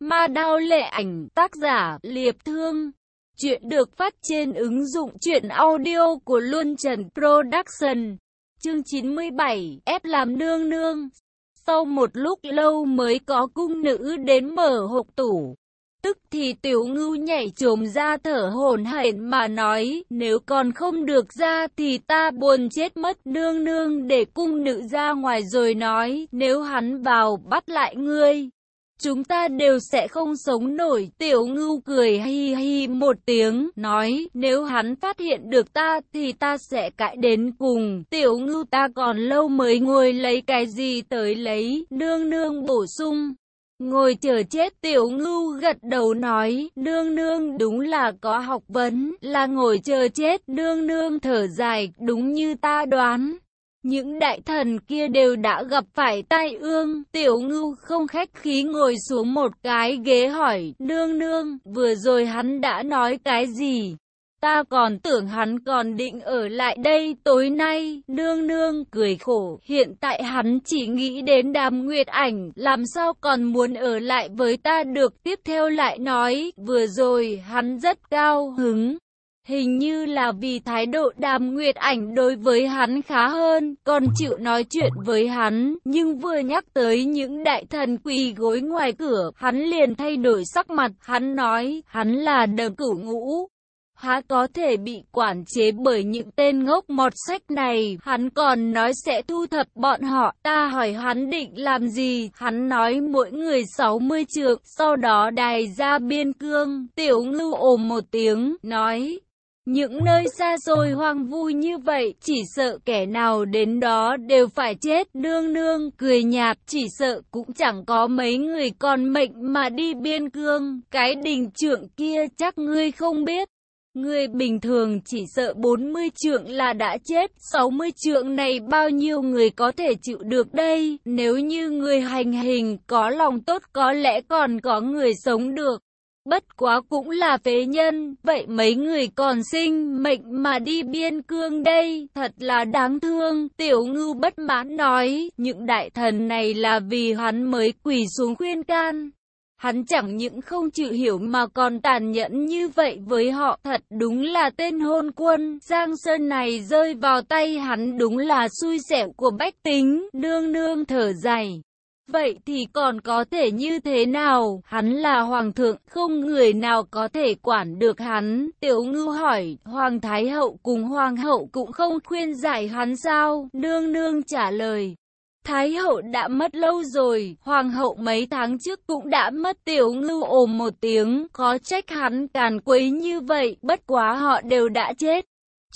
Ma đao lệ ảnh tác giả Liệp Thương. Chuyện được phát trên ứng dụng truyện audio của Luân Trần Production. Chương 97 Ép làm nương nương. Sau một lúc lâu mới có cung nữ đến mở hộp tủ. Tức thì tiểu ngưu nhảy trồm ra thở hổn hển mà nói, nếu còn không được ra thì ta buồn chết mất nương nương để cung nữ ra ngoài rồi nói, nếu hắn vào bắt lại ngươi. Chúng ta đều sẽ không sống nổi, tiểu ngưu cười hi hi một tiếng, nói, nếu hắn phát hiện được ta thì ta sẽ cãi đến cùng, tiểu ngưu ta còn lâu mới ngồi lấy cái gì tới lấy, nương nương bổ sung. Ngồi chờ chết tiểu ngưu gật đầu nói, nương nương đúng là có học vấn, là ngồi chờ chết, nương nương thở dài, đúng như ta đoán. Những đại thần kia đều đã gặp phải tai ương, tiểu ngưu không khách khí ngồi xuống một cái ghế hỏi, nương nương, vừa rồi hắn đã nói cái gì? Ta còn tưởng hắn còn định ở lại đây tối nay, nương nương cười khổ, hiện tại hắn chỉ nghĩ đến đàm nguyệt ảnh, làm sao còn muốn ở lại với ta được, tiếp theo lại nói, vừa rồi hắn rất cao hứng. Hình như là vì thái độ đàm nguyệt ảnh đối với hắn khá hơn, còn chịu nói chuyện với hắn, nhưng vừa nhắc tới những đại thần quỳ gối ngoài cửa, hắn liền thay đổi sắc mặt, hắn nói, hắn là đờ cửu ngũ, há có thể bị quản chế bởi những tên ngốc mọt sách này. Hắn còn nói sẽ thu thập bọn họ. Ta hỏi hắn định làm gì? Hắn nói mỗi người 60 trượng, sau đó đài ra biên cương. Tiểu ngưu ồm một tiếng, nói. Những nơi xa rồi hoang vu như vậy, chỉ sợ kẻ nào đến đó đều phải chết. Nương nương cười nhạt, chỉ sợ cũng chẳng có mấy người còn mệnh mà đi biên cương. Cái đình trưởng kia chắc ngươi không biết. Người bình thường chỉ sợ 40 trượng là đã chết, 60 trượng này bao nhiêu người có thể chịu được đây, nếu như người hành hình có lòng tốt có lẽ còn có người sống được. Bất quá cũng là phế nhân, vậy mấy người còn sinh mệnh mà đi biên cương đây, thật là đáng thương. Tiểu ngưu bất mãn nói, những đại thần này là vì hắn mới quỳ xuống khuyên can. Hắn chẳng những không chịu hiểu mà còn tàn nhẫn như vậy với họ thật đúng là tên hôn quân. Giang Sơn này rơi vào tay hắn đúng là xui xẻo của bách tính, nương nương thở dài. Vậy thì còn có thể như thế nào? Hắn là hoàng thượng, không người nào có thể quản được hắn. Tiểu ngư hỏi, hoàng thái hậu cùng hoàng hậu cũng không khuyên giải hắn sao? Nương nương trả lời, Thái hậu đã mất lâu rồi, hoàng hậu mấy tháng trước cũng đã mất tiểu ngưu ồm một tiếng, có trách hắn càn quấy như vậy, bất quá họ đều đã chết.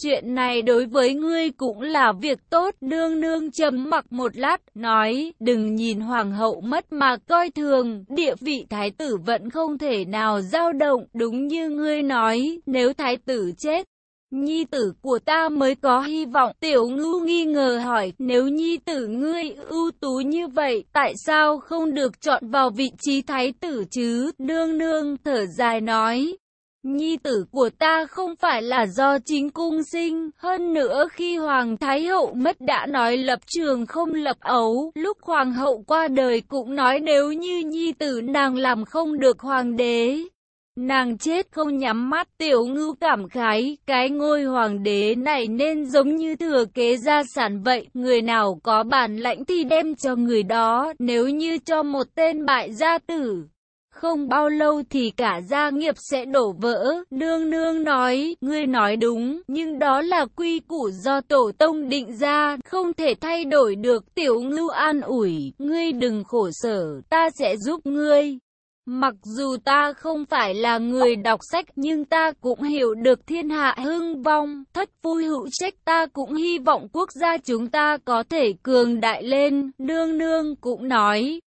Chuyện này đối với ngươi cũng là việc tốt, nương nương trầm mặc một lát, nói, đừng nhìn hoàng hậu mất mà coi thường, địa vị thái tử vẫn không thể nào dao động, đúng như ngươi nói, nếu thái tử chết, Nhi tử của ta mới có hy vọng. Tiểu ngưu nghi ngờ hỏi, nếu nhi tử ngươi ưu tú như vậy, tại sao không được chọn vào vị trí thái tử chứ? Nương nương thở dài nói. Nhi tử của ta không phải là do chính cung sinh, hơn nữa khi Hoàng Thái Hậu mất đã nói lập trường không lập ấu, lúc Hoàng hậu qua đời cũng nói nếu như Nhi tử nàng làm không được Hoàng đế, Nàng chết không nhắm mắt tiểu ngưu cảm khái, cái ngôi hoàng đế này nên giống như thừa kế gia sản vậy, người nào có bản lãnh thì đem cho người đó, nếu như cho một tên bại gia tử. Không bao lâu thì cả gia nghiệp sẽ đổ vỡ, nương nương nói, ngươi nói đúng, nhưng đó là quy củ do tổ tông định ra, không thể thay đổi được tiểu ngưu an ủi, ngươi đừng khổ sở, ta sẽ giúp ngươi. Mặc dù ta không phải là người đọc sách nhưng ta cũng hiểu được thiên hạ hưng vong, thất vui hữu trách ta cũng hy vọng quốc gia chúng ta có thể cường đại lên, nương nương cũng nói.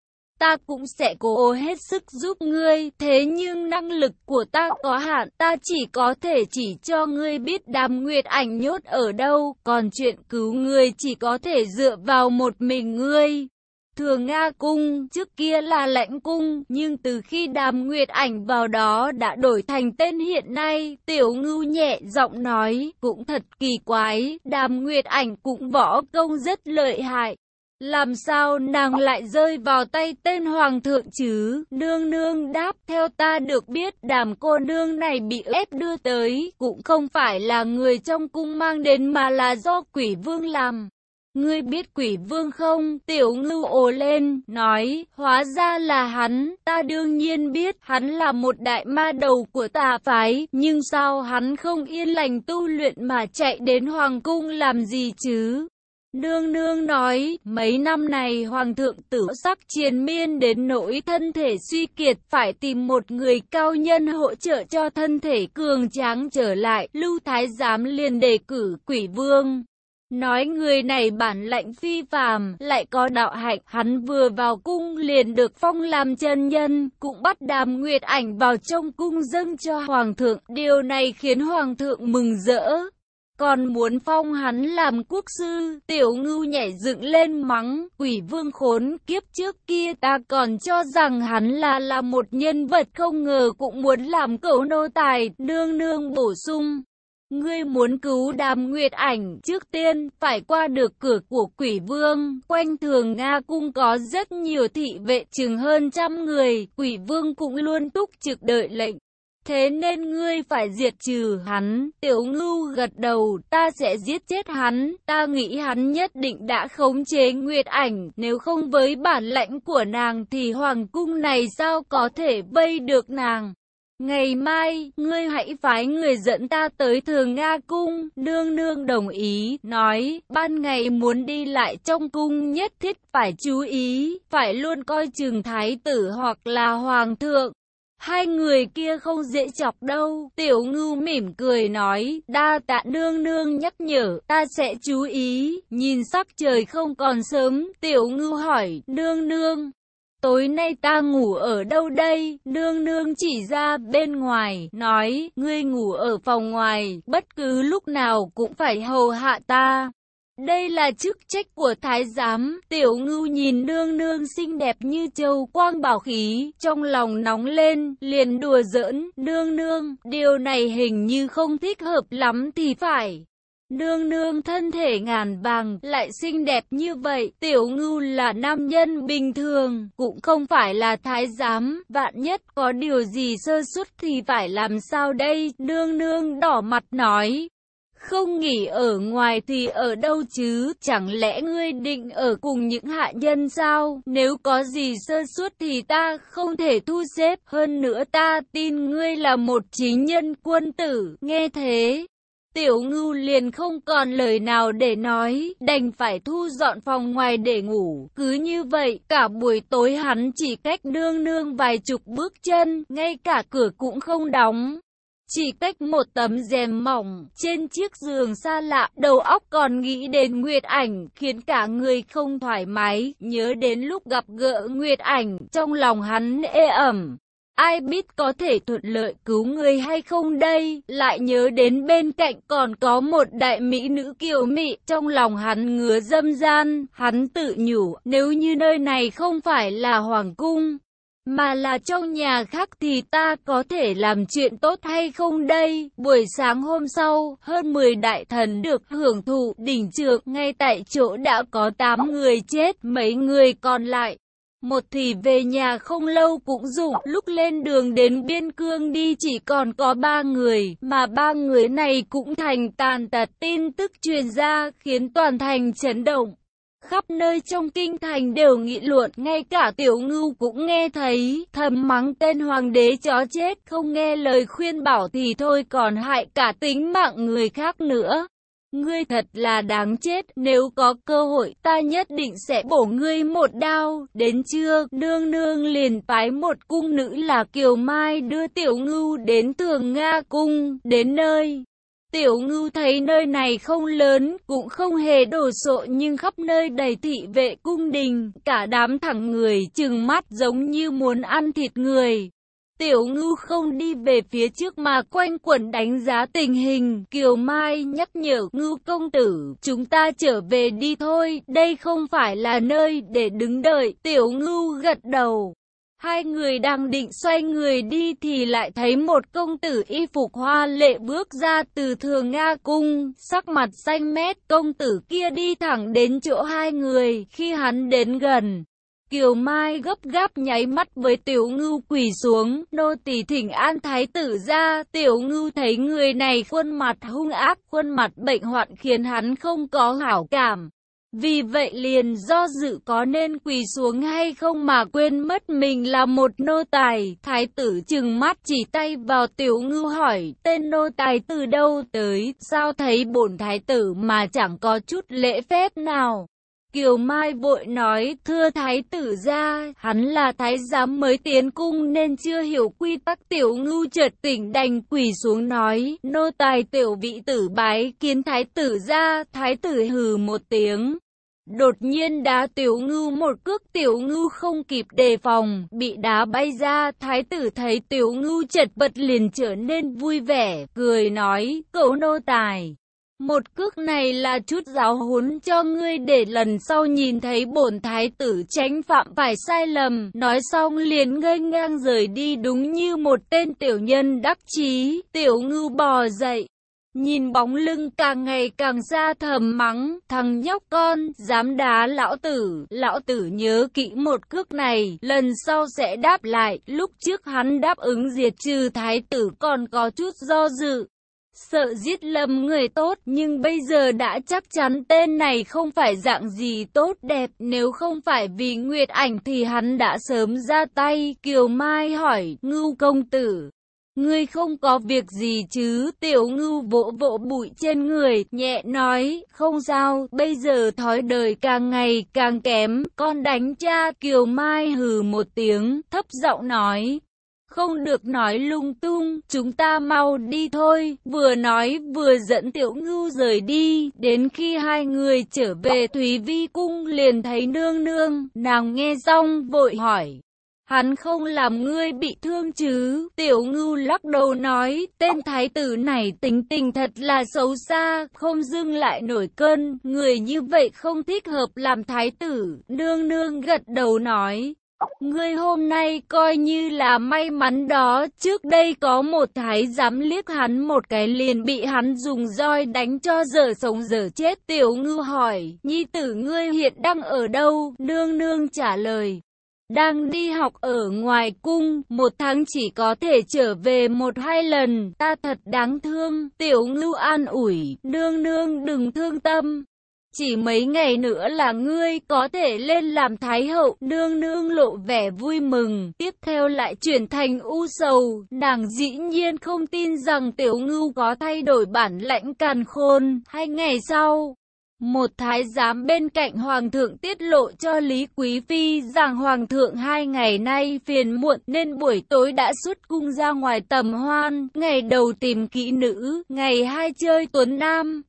Ta cũng sẽ cố hết sức giúp ngươi, thế nhưng năng lực của ta có hạn, ta chỉ có thể chỉ cho ngươi biết đàm nguyệt ảnh nhốt ở đâu, còn chuyện cứu ngươi chỉ có thể dựa vào một mình ngươi. Thường Nga Cung, trước kia là lãnh cung, nhưng từ khi đàm nguyệt ảnh vào đó đã đổi thành tên hiện nay, tiểu ngưu nhẹ giọng nói, cũng thật kỳ quái, đàm nguyệt ảnh cũng võ công rất lợi hại. Làm sao nàng lại rơi vào tay tên hoàng thượng chứ? Nương nương đáp, theo ta được biết đàm cô nương này bị ép đưa tới, cũng không phải là người trong cung mang đến mà là do quỷ vương làm. Ngươi biết quỷ vương không? Tiểu ngưu ồ lên, nói, hóa ra là hắn, ta đương nhiên biết, hắn là một đại ma đầu của tà phái, nhưng sao hắn không yên lành tu luyện mà chạy đến hoàng cung làm gì chứ? Nương nương nói, mấy năm này hoàng thượng tử sắc triền miên đến nỗi thân thể suy kiệt, phải tìm một người cao nhân hỗ trợ cho thân thể cường tráng trở lại, lưu thái giám liền đề cử quỷ vương. Nói người này bản lãnh phi phàm, lại có đạo hạnh, hắn vừa vào cung liền được phong làm chân nhân, cũng bắt đàm nguyệt ảnh vào trong cung dâng cho hoàng thượng. Điều này khiến hoàng thượng mừng rỡ, còn muốn phong hắn làm quốc sư, tiểu ngưu nhảy dựng lên mắng, quỷ vương khốn kiếp trước kia ta còn cho rằng hắn là là một nhân vật không ngờ cũng muốn làm cậu nô tài, nương nương bổ sung. Ngươi muốn cứu đàm nguyệt ảnh, trước tiên, phải qua được cửa của quỷ vương, quanh thường Nga cung có rất nhiều thị vệ chừng hơn trăm người, quỷ vương cũng luôn túc trực đợi lệnh. Thế nên ngươi phải diệt trừ hắn, tiểu ngưu gật đầu, ta sẽ giết chết hắn, ta nghĩ hắn nhất định đã khống chế Nguyệt ảnh, nếu không với bản lãnh của nàng thì hoàng cung này sao có thể vây được nàng. Ngày mai, ngươi hãy phái người dẫn ta tới thường Nga cung, nương nương đồng ý, nói, ban ngày muốn đi lại trong cung nhất thiết phải chú ý, phải luôn coi chừng thái tử hoặc là hoàng thượng. Hai người kia không dễ chọc đâu. Tiểu ngưu mỉm cười nói, đa tạ nương nương nhắc nhở, ta sẽ chú ý. Nhìn sắc trời không còn sớm, tiểu ngưu hỏi, nương nương. Tối nay ta ngủ ở đâu đây? Nương nương chỉ ra bên ngoài, nói, ngươi ngủ ở phòng ngoài, bất cứ lúc nào cũng phải hầu hạ ta. Đây là chức trách của thái giám, tiểu ngưu nhìn nương nương xinh đẹp như châu quang bảo khí, trong lòng nóng lên, liền đùa giỡn, nương nương, điều này hình như không thích hợp lắm thì phải. Nương nương thân thể ngàn vàng, lại xinh đẹp như vậy, tiểu ngưu là nam nhân bình thường, cũng không phải là thái giám, vạn nhất có điều gì sơ suất thì phải làm sao đây, nương nương đỏ mặt nói. Không nghỉ ở ngoài thì ở đâu chứ, chẳng lẽ ngươi định ở cùng những hạ nhân sao? Nếu có gì sơ suất thì ta không thể thu xếp, hơn nữa ta tin ngươi là một chính nhân quân tử, nghe thế. Tiểu ngưu liền không còn lời nào để nói, đành phải thu dọn phòng ngoài để ngủ. Cứ như vậy, cả buổi tối hắn chỉ cách nương nương vài chục bước chân, ngay cả cửa cũng không đóng. Chỉ cách một tấm rèm mỏng, trên chiếc giường xa lạ, đầu óc còn nghĩ đến Nguyệt Ảnh, khiến cả người không thoải mái, nhớ đến lúc gặp gỡ Nguyệt Ảnh, trong lòng hắn ê ẩm. Ai biết có thể thuận lợi cứu người hay không đây, lại nhớ đến bên cạnh còn có một đại mỹ nữ kiều mị, trong lòng hắn ngứa dâm gian, hắn tự nhủ, nếu như nơi này không phải là hoàng cung, mà là trong nhà khác thì ta có thể làm chuyện tốt hay không đây? Buổi sáng hôm sau, hơn 10 đại thần được hưởng thụ đỉnh trường ngay tại chỗ đã có 8 người chết, mấy người còn lại. Một thì về nhà không lâu cũng dụng, lúc lên đường đến biên cương đi chỉ còn có ba người, mà ba người này cũng thành tàn tật. Tin tức truyền ra khiến toàn thành chấn động. Khắp nơi trong kinh thành đều nghị luận, ngay cả tiểu ngưu cũng nghe thấy, thầm mắng tên hoàng đế chó chết, không nghe lời khuyên bảo thì thôi còn hại cả tính mạng người khác nữa. Ngươi thật là đáng chết, nếu có cơ hội ta nhất định sẽ bổ ngươi một đao. Đến trưa, nương nương liền phái một cung nữ là Kiều Mai đưa tiểu ngưu đến tường Nga cung, đến nơi. Tiểu ngưu thấy nơi này không lớn, cũng không hề đồ sộ nhưng khắp nơi đầy thị vệ cung đình, cả đám thẳng người chừng mắt giống như muốn ăn thịt người. Tiểu ngưu không đi về phía trước mà quanh quẩn đánh giá tình hình. Kiều Mai nhắc nhở ngưu công tử, chúng ta trở về đi thôi, đây không phải là nơi để đứng đợi. Tiểu ngưu gật đầu. Hai người đang định xoay người đi thì lại thấy một công tử y phục hoa lệ bước ra từ thường Nga cung, sắc mặt xanh mét, công tử kia đi thẳng đến chỗ hai người, khi hắn đến gần. Kiều Mai gấp gáp nháy mắt với tiểu ngưu quỳ xuống, nô tỳ thỉnh an thái tử ra, tiểu ngưu thấy người này khuôn mặt hung ác, khuôn mặt bệnh hoạn khiến hắn không có hảo cảm. Vì vậy liền do dự có nên quỳ xuống hay không mà quên mất mình là một nô tài. Thái tử chừng mắt chỉ tay vào tiểu ngư hỏi, tên nô tài từ đâu tới, sao thấy bổn thái tử mà chẳng có chút lễ phép nào. Kiều Mai vội nói, thưa thái tử ra, hắn là thái giám mới tiến cung nên chưa hiểu quy tắc tiểu ngưu chợt tỉnh đành quỳ xuống nói, nô tài tiểu vị tử bái kiến thái tử ra, thái tử hừ một tiếng. Đột nhiên đá tiểu ngưu một cước tiểu ngưu không kịp đề phòng, bị đá bay ra, thái tử thấy tiểu ngưu chật vật liền trở nên vui vẻ, cười nói, cậu nô tài. Một cước này là chút giáo huấn cho ngươi để lần sau nhìn thấy bổn thái tử tránh phạm phải sai lầm. Nói xong liền ngây ngang rời đi đúng như một tên tiểu nhân đắc chí. Tiểu ngưu bò dậy. Nhìn bóng lưng càng ngày càng xa thầm mắng, thằng nhóc con, dám đá lão tử, lão tử nhớ kỹ một cước này, lần sau sẽ đáp lại, lúc trước hắn đáp ứng diệt trừ thái tử còn có chút do dự, Sợ giết lầm người tốt nhưng bây giờ đã chắc chắn tên này không phải dạng gì tốt đẹp. Nếu không phải vì Nguyệt ảnh thì hắn đã sớm ra tay Kiều Mai hỏi ngưu công tử Ngươi không có việc gì chứ, tiểu ngưu vỗ vỗ bụi trên người, nhẹ nói, không sao, bây giờ thói đời càng ngày càng kém, con đánh cha, kiều mai hừ một tiếng, thấp giọng nói, không được nói lung tung, chúng ta mau đi thôi, vừa nói vừa dẫn tiểu ngưu rời đi, đến khi hai người trở về Thúy Vi Cung liền thấy nương nương, nàng nghe xong vội hỏi. Hắn không làm ngươi bị thương chứ, tiểu ngưu lắc đầu nói, tên thái tử này tính tình thật là xấu xa, không dưng lại nổi cơn, người như vậy không thích hợp làm thái tử, nương nương gật đầu nói, Ngươi hôm nay coi như là may mắn đó, trước đây có một thái giám liếc hắn một cái liền bị hắn dùng roi đánh cho dở sống dở chết. Tiểu ngư hỏi, nhi tử ngươi hiện đang ở đâu? Nương nương trả lời. Đang đi học ở ngoài cung, một tháng chỉ có thể trở về một hai lần, ta thật đáng thương, tiểu ngưu an ủi, nương nương đừng thương tâm, chỉ mấy ngày nữa là ngươi có thể lên làm thái hậu, nương nương lộ vẻ vui mừng, tiếp theo lại chuyển thành u sầu, nàng dĩ nhiên không tin rằng tiểu ngưu có thay đổi bản lãnh càn khôn, hai ngày sau. Một thái giám bên cạnh hoàng thượng tiết lộ cho Lý Quý Phi rằng hoàng thượng hai ngày nay phiền muộn nên buổi tối đã xuất cung ra ngoài tầm hoan, ngày đầu tìm kỹ nữ, ngày hai chơi tuấn nam.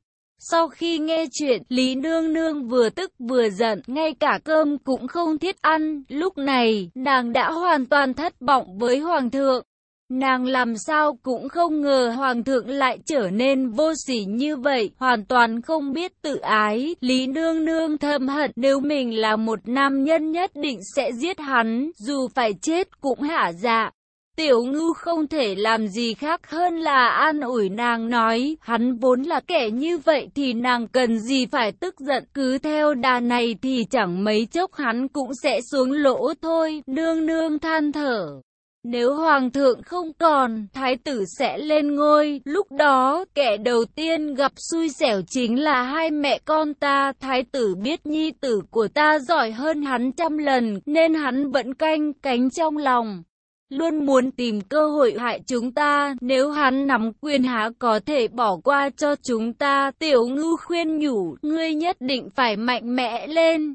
Sau khi nghe chuyện, Lý Nương Nương vừa tức vừa giận, ngay cả cơm cũng không thiết ăn. Lúc này, nàng đã hoàn toàn thất vọng với Hoàng thượng. Nàng làm sao cũng không ngờ Hoàng thượng lại trở nên vô sỉ như vậy, hoàn toàn không biết tự ái. Lý Nương Nương thầm hận nếu mình là một nam nhân nhất định sẽ giết hắn, dù phải chết cũng hả dạ. Tiểu ngư không thể làm gì khác hơn là an ủi nàng nói, hắn vốn là kẻ như vậy thì nàng cần gì phải tức giận, cứ theo đà này thì chẳng mấy chốc hắn cũng sẽ xuống lỗ thôi, nương nương than thở. Nếu hoàng thượng không còn, thái tử sẽ lên ngôi, lúc đó kẻ đầu tiên gặp xui xẻo chính là hai mẹ con ta, thái tử biết nhi tử của ta giỏi hơn hắn trăm lần, nên hắn vẫn canh cánh trong lòng luôn muốn tìm cơ hội hại chúng ta, nếu hắn nắm quyền há có thể bỏ qua cho chúng ta. Tiểu ngư khuyên nhủ, ngươi nhất định phải mạnh mẽ lên.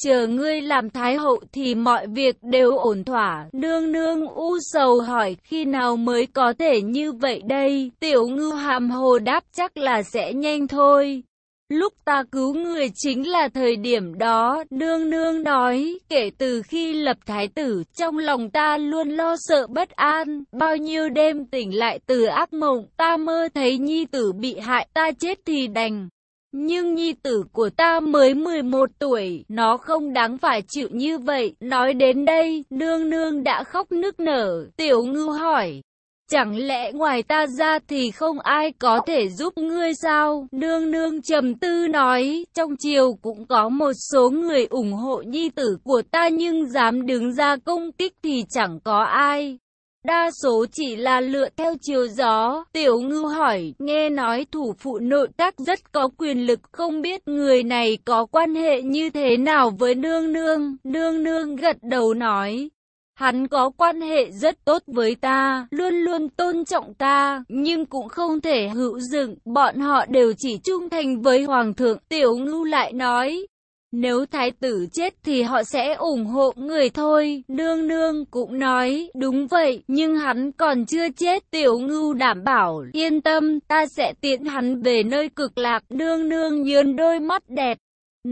Chờ ngươi làm thái hậu thì mọi việc đều ổn thỏa. Nương nương u sầu hỏi khi nào mới có thể như vậy đây. Tiểu ngư hàm hồ đáp chắc là sẽ nhanh thôi. Lúc ta cứu người chính là thời điểm đó, nương nương nói, kể từ khi lập thái tử, trong lòng ta luôn lo sợ bất an, bao nhiêu đêm tỉnh lại từ ác mộng, ta mơ thấy nhi tử bị hại, ta chết thì đành. Nhưng nhi tử của ta mới 11 tuổi, nó không đáng phải chịu như vậy. Nói đến đây, nương nương đã khóc nức nở. Tiểu ngư hỏi, Chẳng lẽ ngoài ta ra thì không ai có thể giúp ngươi sao? Nương nương trầm tư nói, trong triều cũng có một số người ủng hộ nhi tử của ta nhưng dám đứng ra công kích thì chẳng có ai. Đa số chỉ là lựa theo chiều gió. Tiểu ngư hỏi, nghe nói thủ phụ nội các rất có quyền lực, không biết người này có quan hệ như thế nào với nương nương. Nương nương gật đầu nói, Hắn có quan hệ rất tốt với ta, luôn luôn tôn trọng ta, nhưng cũng không thể hữu dựng, bọn họ đều chỉ trung thành với Hoàng thượng. Tiểu ngưu lại nói, nếu thái tử chết thì họ sẽ ủng hộ người thôi. Nương nương cũng nói, đúng vậy, nhưng hắn còn chưa chết. Tiểu ngưu đảm bảo, yên tâm, ta sẽ tiễn hắn về nơi cực lạc. Nương nương nhớn đôi mắt đẹp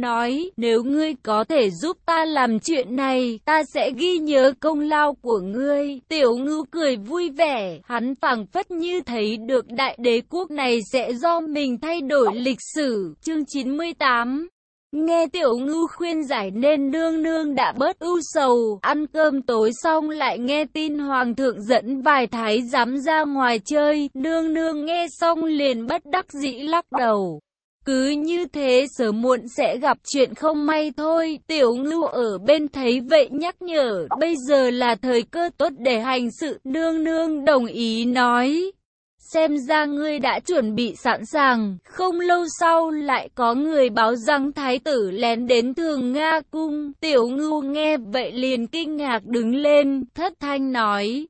nói, nếu ngươi có thể giúp ta làm chuyện này, ta sẽ ghi nhớ công lao của ngươi. Tiểu ngưu cười vui vẻ, hắn phảng phất như thấy được đại đế quốc này sẽ do mình thay đổi lịch sử. Chương 98 Nghe tiểu ngưu khuyên giải nên nương nương đã bớt ưu sầu, ăn cơm tối xong lại nghe tin hoàng thượng dẫn vài thái giám ra ngoài chơi, nương nương nghe xong liền bất đắc dĩ lắc đầu. Cứ như thế sớm muộn sẽ gặp chuyện không may thôi. Tiểu ngưu ở bên thấy vậy nhắc nhở, bây giờ là thời cơ tốt để hành sự. Nương nương đồng ý nói. Xem ra ngươi đã chuẩn bị sẵn sàng, không lâu sau lại có người báo rằng thái tử lén đến thường Nga cung. Tiểu ngưu nghe vậy liền kinh ngạc đứng lên, thất thanh nói.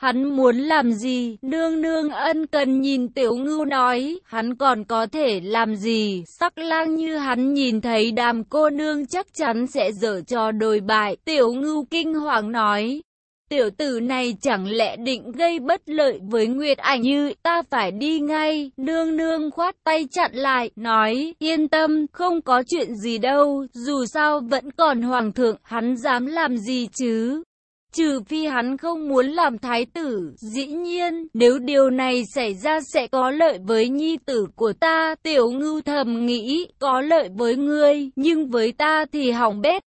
Hắn muốn làm gì? Nương nương ân cần nhìn tiểu ngưu nói, hắn còn có thể làm gì? Sắc lang như hắn nhìn thấy đàm cô nương chắc chắn sẽ dở cho đồi bại. Tiểu ngưu kinh hoàng nói, tiểu tử này chẳng lẽ định gây bất lợi với Nguyệt ảnh như ta phải đi ngay. Nương nương khoát tay chặn lại, nói, yên tâm, không có chuyện gì đâu, dù sao vẫn còn hoàng thượng, hắn dám làm gì chứ. Trừ phi hắn không muốn làm thái tử, dĩ nhiên, nếu điều này xảy ra sẽ có lợi với nhi tử của ta, tiểu ngưu thầm nghĩ, có lợi với ngươi, nhưng với ta thì hỏng bét.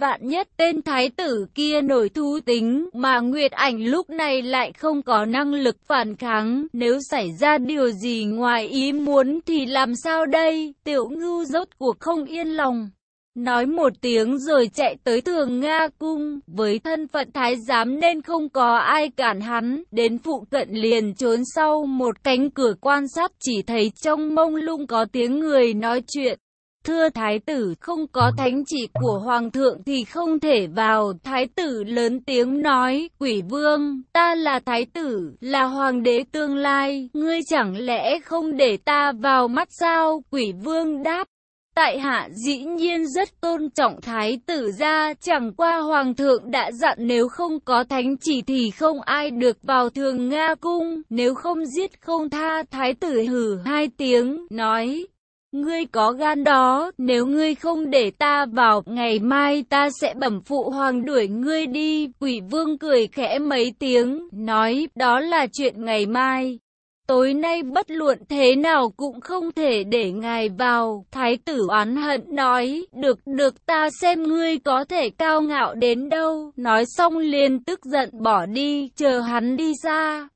Vạn nhất tên thái tử kia nổi thú tính, mà Nguyệt ảnh lúc này lại không có năng lực phản kháng, nếu xảy ra điều gì ngoài ý muốn thì làm sao đây, tiểu ngưu rốt cuộc không yên lòng. Nói một tiếng rồi chạy tới thường Nga cung, với thân phận thái giám nên không có ai cản hắn, đến phụ cận liền trốn sau một cánh cửa quan sát chỉ thấy trong mông lung có tiếng người nói chuyện. Thưa thái tử, không có thánh chỉ của hoàng thượng thì không thể vào. Thái tử lớn tiếng nói, quỷ vương, ta là thái tử, là hoàng đế tương lai, ngươi chẳng lẽ không để ta vào mắt sao? Quỷ vương đáp, Tại hạ dĩ nhiên rất tôn trọng thái tử gia, chẳng qua hoàng thượng đã dặn nếu không có thánh chỉ thì không ai được vào thường Nga cung, nếu không giết không tha, thái tử hử hai tiếng, nói. Ngươi có gan đó, nếu ngươi không để ta vào, ngày mai ta sẽ bẩm phụ hoàng đuổi ngươi đi. Quỷ vương cười khẽ mấy tiếng, nói, đó là chuyện ngày mai. Tối nay bất luận thế nào cũng không thể để ngài vào. Thái tử oán hận nói, được được ta xem ngươi có thể cao ngạo đến đâu. Nói xong liền tức giận bỏ đi, chờ hắn đi ra.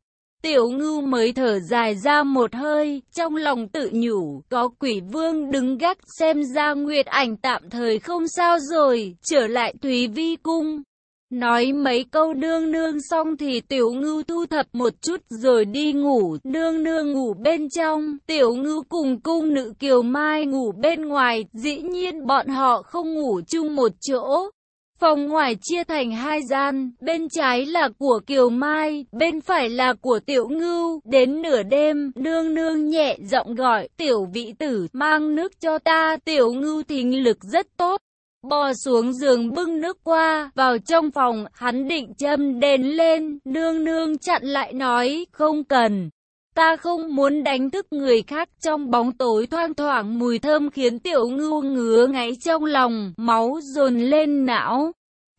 Tiểu ngưu mới thở dài ra một hơi, trong lòng tự nhủ, có quỷ vương đứng gác xem ra nguyệt ảnh tạm thời không sao rồi, trở lại Thúy Vi Cung. Nói mấy câu nương nương xong thì tiểu ngưu thu thập một chút rồi đi ngủ, nương nương ngủ bên trong, tiểu ngưu cùng cung nữ kiều mai ngủ bên ngoài, dĩ nhiên bọn họ không ngủ chung một chỗ. Phòng ngoài chia thành hai gian, bên trái là của Kiều Mai, bên phải là của Tiểu Ngưu. Đến nửa đêm, nương nương nhẹ giọng gọi, Tiểu Vị Tử, mang nước cho ta. Tiểu Ngưu thính lực rất tốt, bò xuống giường bưng nước qua, vào trong phòng, hắn định châm đèn lên, nương nương chặn lại nói, không cần. Ta không muốn đánh thức người khác trong bóng tối thoang thoảng mùi thơm khiến tiểu ngưu ngứa ngáy trong lòng, máu dồn lên não.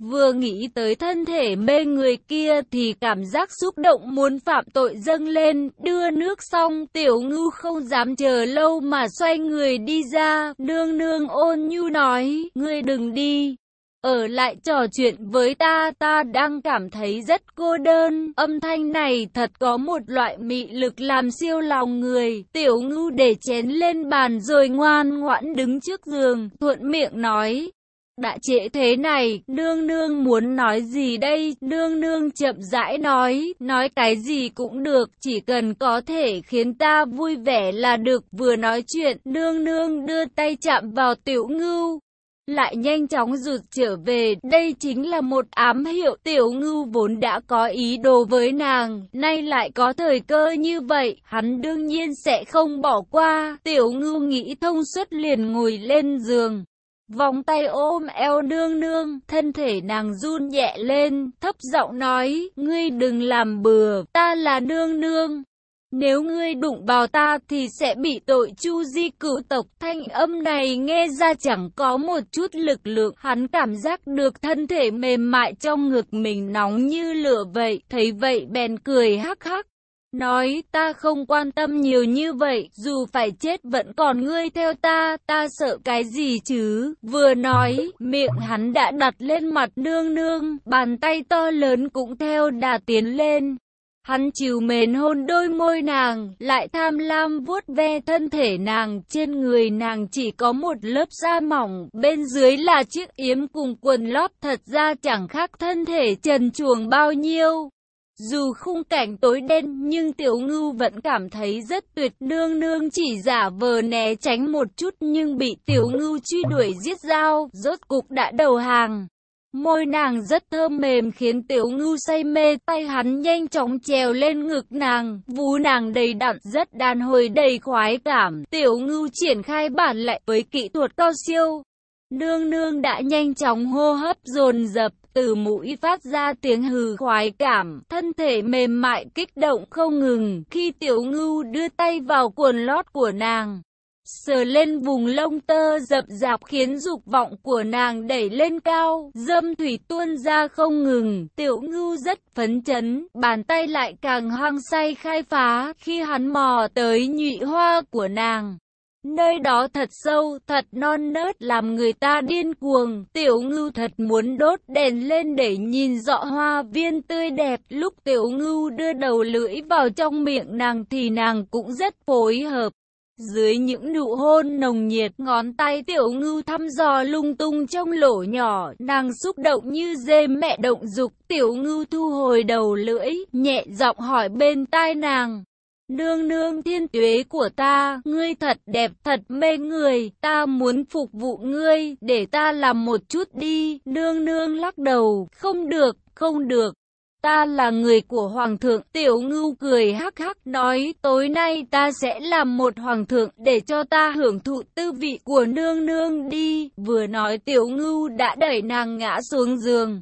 Vừa nghĩ tới thân thể mê người kia thì cảm giác xúc động muốn phạm tội dâng lên, đưa nước xong, tiểu ngưu không dám chờ lâu mà xoay người đi ra, nương nương ôn nhu nói, ngươi đừng đi. Ở lại trò chuyện với ta, ta đang cảm thấy rất cô đơn. Âm thanh này thật có một loại mị lực làm siêu lòng người. Tiểu ngưu để chén lên bàn rồi ngoan ngoãn đứng trước giường, thuận miệng nói. Đã trễ thế này, nương nương muốn nói gì đây? Nương nương chậm rãi nói, nói cái gì cũng được, chỉ cần có thể khiến ta vui vẻ là được. Vừa nói chuyện, nương nương đưa tay chạm vào tiểu ngưu lại nhanh chóng rụt trở về. Đây chính là một ám hiệu tiểu ngưu vốn đã có ý đồ với nàng, nay lại có thời cơ như vậy, hắn đương nhiên sẽ không bỏ qua. Tiểu ngưu nghĩ thông suốt liền ngồi lên giường. Vòng tay ôm eo nương nương, thân thể nàng run nhẹ lên, thấp giọng nói, ngươi đừng làm bừa, ta là nương nương. Nếu ngươi đụng vào ta thì sẽ bị tội chu di cửu tộc. Thanh âm này nghe ra chẳng có một chút lực lượng. Hắn cảm giác được thân thể mềm mại trong ngực mình nóng như lửa vậy. Thấy vậy bèn cười hắc hắc. Nói ta không quan tâm nhiều như vậy, dù phải chết vẫn còn ngươi theo ta, ta sợ cái gì chứ? Vừa nói, miệng hắn đã đặt lên mặt nương nương, bàn tay to lớn cũng theo đà tiến lên. Hắn chiều mến hôn đôi môi nàng, lại tham lam vuốt ve thân thể nàng, trên người nàng chỉ có một lớp da mỏng, bên dưới là chiếc yếm cùng quần lót thật ra chẳng khác thân thể trần chuồng bao nhiêu. Dù khung cảnh tối đen nhưng tiểu ngưu vẫn cảm thấy rất tuyệt nương nương chỉ giả vờ né tránh một chút nhưng bị tiểu ngưu truy đuổi giết dao, rốt cục đã đầu hàng. Môi nàng rất thơm mềm khiến tiểu ngưu say mê, tay hắn nhanh chóng trèo lên ngực nàng, vú nàng đầy đặn rất đàn hồi đầy khoái cảm. Tiểu ngưu triển khai bản lại với kỹ thuật cao siêu. Nương nương đã nhanh chóng hô hấp dồn dập, từ mũi phát ra tiếng hừ khoái cảm, thân thể mềm mại kích động không ngừng, khi tiểu ngưu đưa tay vào quần lót của nàng sờ lên vùng lông tơ dập dạp khiến dục vọng của nàng đẩy lên cao, dâm thủy tuôn ra không ngừng, tiểu ngưu rất phấn chấn, bàn tay lại càng hoang say khai phá, khi hắn mò tới nhụy hoa của nàng. Nơi đó thật sâu, thật non nớt làm người ta điên cuồng, tiểu ngưu thật muốn đốt đèn lên để nhìn rõ hoa viên tươi đẹp, lúc tiểu ngưu đưa đầu lưỡi vào trong miệng nàng thì nàng cũng rất phối hợp. Dưới những nụ hôn nồng nhiệt, ngón tay tiểu ngưu thăm dò lung tung trong lỗ nhỏ, nàng xúc động như dê mẹ động dục, tiểu ngưu thu hồi đầu lưỡi, nhẹ giọng hỏi bên tai nàng. Nương nương thiên tuế của ta, ngươi thật đẹp, thật mê người, ta muốn phục vụ ngươi, để ta làm một chút đi, nương nương lắc đầu, không được, không được. Ta là người của Hoàng thượng, tiểu ngưu cười hắc hắc nói tối nay ta sẽ làm một Hoàng thượng để cho ta hưởng thụ tư vị của nương nương đi. Vừa nói tiểu ngưu đã đẩy nàng ngã xuống giường.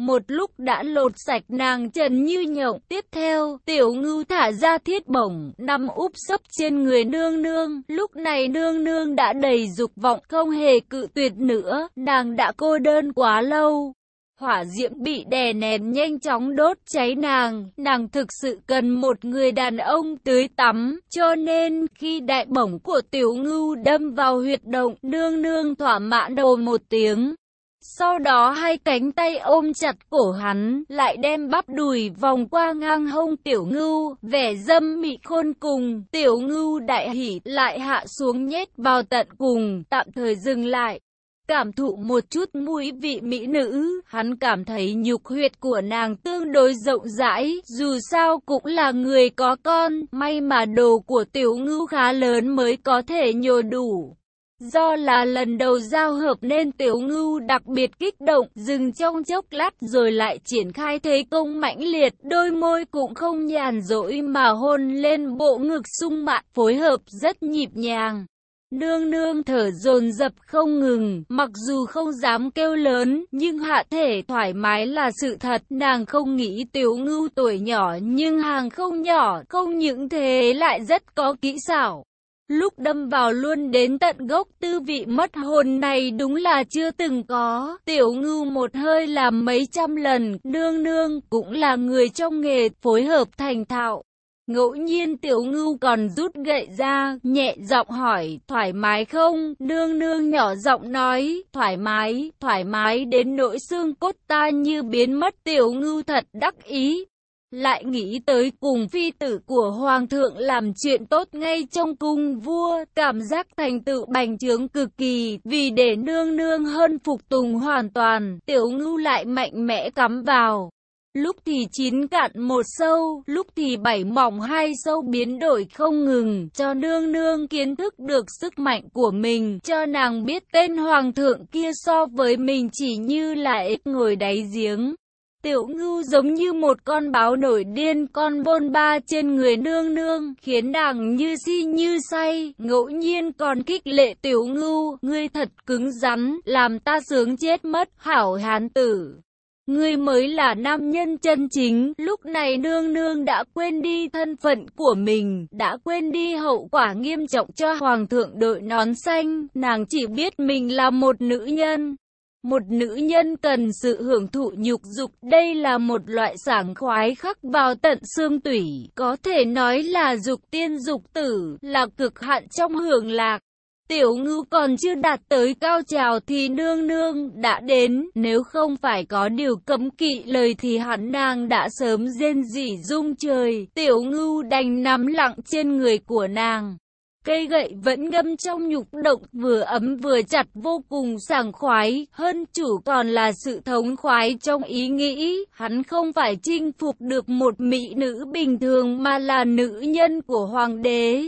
Một lúc đã lột sạch nàng trần như nhộng. Tiếp theo, tiểu ngưu thả ra thiết bổng, nằm úp sấp trên người nương nương. Lúc này nương nương đã đầy dục vọng, không hề cự tuyệt nữa. Nàng đã cô đơn quá lâu. Hỏa diễm bị đè nén nhanh chóng đốt cháy nàng, nàng thực sự cần một người đàn ông tưới tắm, cho nên khi đại bổng của tiểu ngưu đâm vào huyệt động, nương nương thỏa mãn đầu một tiếng. Sau đó hai cánh tay ôm chặt cổ hắn, lại đem bắp đùi vòng qua ngang hông tiểu ngưu, vẻ dâm mị khôn cùng, tiểu ngưu đại hỉ lại hạ xuống nhét vào tận cùng, tạm thời dừng lại cảm thụ một chút mũi vị mỹ nữ, hắn cảm thấy nhục huyệt của nàng tương đối rộng rãi, dù sao cũng là người có con, may mà đồ của tiểu ngưu khá lớn mới có thể nhồi đủ. Do là lần đầu giao hợp nên tiểu ngưu đặc biệt kích động, dừng trong chốc lát rồi lại triển khai thế công mãnh liệt, đôi môi cũng không nhàn rỗi mà hôn lên bộ ngực sung mạn, phối hợp rất nhịp nhàng. Nương nương thở dồn dập không ngừng, mặc dù không dám kêu lớn, nhưng hạ thể thoải mái là sự thật, nàng không nghĩ tiểu ngưu tuổi nhỏ nhưng hàng không nhỏ, không những thế lại rất có kỹ xảo lúc đâm vào luôn đến tận gốc tư vị mất hồn này đúng là chưa từng có. Tiểu ngưu một hơi làm mấy trăm lần, nương nương cũng là người trong nghề phối hợp thành thạo. Ngẫu nhiên tiểu ngưu còn rút gậy ra, nhẹ giọng hỏi, thoải mái không? Nương nương nhỏ giọng nói, thoải mái, thoải mái đến nỗi xương cốt ta như biến mất tiểu ngưu thật đắc ý. Lại nghĩ tới cùng phi tử của hoàng thượng làm chuyện tốt ngay trong cung vua, cảm giác thành tựu bành trướng cực kỳ, vì để nương nương hơn phục tùng hoàn toàn, tiểu ngưu lại mạnh mẽ cắm vào. Lúc thì chín cạn một sâu, lúc thì bảy mỏng hai sâu biến đổi không ngừng, cho nương nương kiến thức được sức mạnh của mình, cho nàng biết tên hoàng thượng kia so với mình chỉ như là ếch ngồi đáy giếng. Tiểu ngưu giống như một con báo nổi điên con bôn ba trên người nương nương, khiến nàng như si như say, ngẫu nhiên còn kích lệ tiểu ngưu, ngươi thật cứng rắn, làm ta sướng chết mất, hảo hán tử. Ngươi mới là nam nhân chân chính, lúc này nương nương đã quên đi thân phận của mình, đã quên đi hậu quả nghiêm trọng cho hoàng thượng đội nón xanh, nàng chỉ biết mình là một nữ nhân. Một nữ nhân cần sự hưởng thụ nhục dục, đây là một loại sảng khoái khắc vào tận xương tủy, có thể nói là dục tiên dục tử, là cực hạn trong hưởng lạc. Tiểu ngư còn chưa đạt tới cao trào thì nương nương đã đến, nếu không phải có điều cấm kỵ lời thì hắn nàng đã sớm rên rỉ rung trời, tiểu ngư đành nắm lặng trên người của nàng. Cây gậy vẫn ngâm trong nhục động vừa ấm vừa chặt vô cùng sảng khoái, hơn chủ còn là sự thống khoái trong ý nghĩ, hắn không phải chinh phục được một mỹ nữ bình thường mà là nữ nhân của hoàng đế.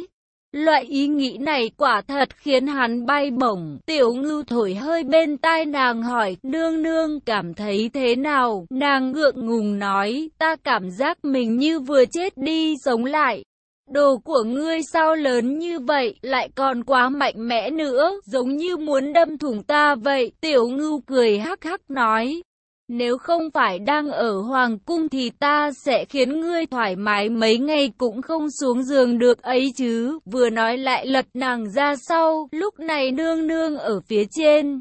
Loại ý nghĩ này quả thật khiến hắn bay bổng, tiểu ngưu thổi hơi bên tai nàng hỏi, nương nương cảm thấy thế nào, nàng ngượng ngùng nói, ta cảm giác mình như vừa chết đi sống lại. Đồ của ngươi sao lớn như vậy, lại còn quá mạnh mẽ nữa, giống như muốn đâm thủng ta vậy. Tiểu ngưu cười hắc hắc nói. Nếu không phải đang ở Hoàng Cung thì ta sẽ khiến ngươi thoải mái mấy ngày cũng không xuống giường được ấy chứ. Vừa nói lại lật nàng ra sau, lúc này nương nương ở phía trên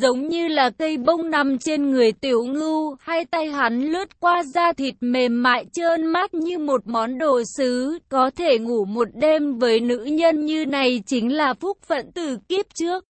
giống như là cây bông nằm trên người tiểu ngưu, hai tay hắn lướt qua da thịt mềm mại trơn mát như một món đồ sứ, có thể ngủ một đêm với nữ nhân như này chính là phúc phận từ kiếp trước.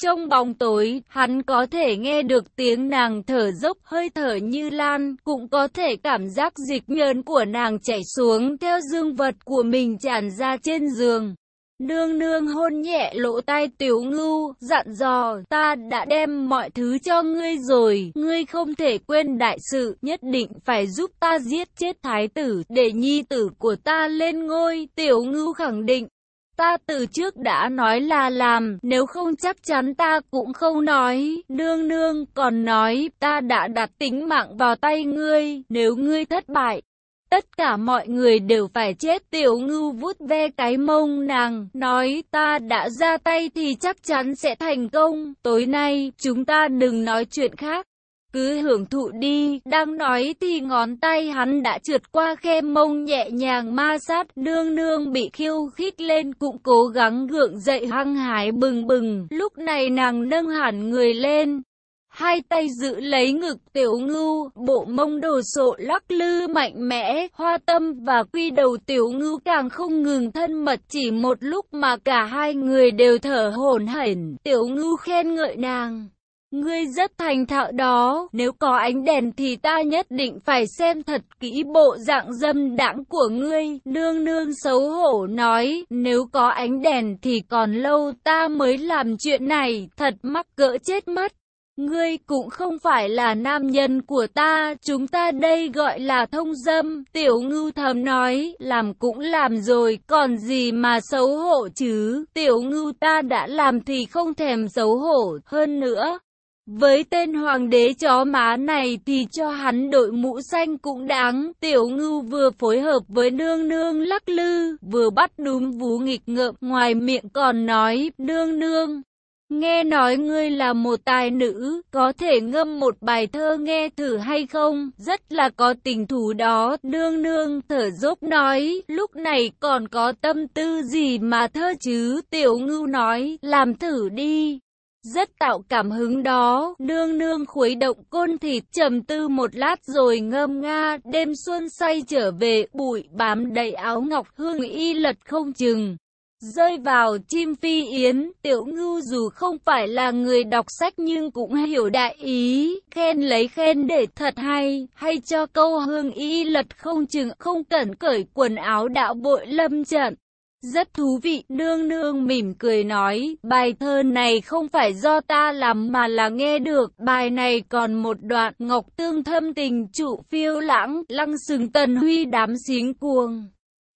Trong bóng tối, hắn có thể nghe được tiếng nàng thở dốc hơi thở như lan, cũng có thể cảm giác dịch nhờn của nàng chảy xuống theo dương vật của mình tràn ra trên giường. Nương nương hôn nhẹ lỗ tai tiểu ngưu, dặn dò, ta đã đem mọi thứ cho ngươi rồi, ngươi không thể quên đại sự, nhất định phải giúp ta giết chết thái tử, để nhi tử của ta lên ngôi, tiểu ngưu khẳng định. Ta từ trước đã nói là làm, nếu không chắc chắn ta cũng không nói. Nương nương còn nói, ta đã đặt tính mạng vào tay ngươi, nếu ngươi thất bại, Tất cả mọi người đều phải chết. Tiểu ngưu vút ve cái mông nàng, nói ta đã ra tay thì chắc chắn sẽ thành công, tối nay chúng ta đừng nói chuyện khác. Cứ hưởng thụ đi, đang nói thì ngón tay hắn đã trượt qua khe mông nhẹ nhàng ma sát, nương nương bị khiêu khích lên cũng cố gắng gượng dậy hăng hái bừng bừng, lúc này nàng nâng hẳn người lên, hai tay giữ lấy ngực tiểu ngưu, bộ mông đồ sộ lắc lư mạnh mẽ, hoa tâm và quy đầu tiểu ngưu càng không ngừng thân mật chỉ một lúc mà cả hai người đều thở hổn hển, tiểu ngưu khen ngợi nàng. Ngươi rất thành thạo đó, nếu có ánh đèn thì ta nhất định phải xem thật kỹ bộ dạng dâm đãng của ngươi. Nương nương xấu hổ nói, nếu có ánh đèn thì còn lâu ta mới làm chuyện này, thật mắc cỡ chết mất. Ngươi cũng không phải là nam nhân của ta, chúng ta đây gọi là thông dâm. Tiểu ngưu thầm nói, làm cũng làm rồi, còn gì mà xấu hổ chứ. Tiểu ngưu ta đã làm thì không thèm xấu hổ, hơn nữa. Với tên hoàng đế chó má này thì cho hắn đội mũ xanh cũng đáng. Tiểu ngưu vừa phối hợp với nương nương lắc lư, vừa bắt đúng vú nghịch ngợm, ngoài miệng còn nói, nương nương. Nghe nói ngươi là một tài nữ, có thể ngâm một bài thơ nghe thử hay không? Rất là có tình thú đó, nương nương thở dốc nói, lúc này còn có tâm tư gì mà thơ chứ? Tiểu ngưu nói, làm thử đi. Rất tạo cảm hứng đó, nương nương khuấy động côn thịt trầm tư một lát rồi ngâm nga, đêm xuân say trở về, bụi bám đầy áo ngọc hương y lật không chừng. Rơi vào chim phi yến, tiểu ngưu dù không phải là người đọc sách nhưng cũng hiểu đại ý, khen lấy khen để thật hay, hay cho câu hương y lật không chừng không cẩn cởi quần áo đạo bội lâm trận. Rất thú vị, nương nương mỉm cười nói, bài thơ này không phải do ta làm mà là nghe được, bài này còn một đoạn, ngọc tương thâm tình trụ phiêu lãng, lăng sừng tần huy đám xính cuồng.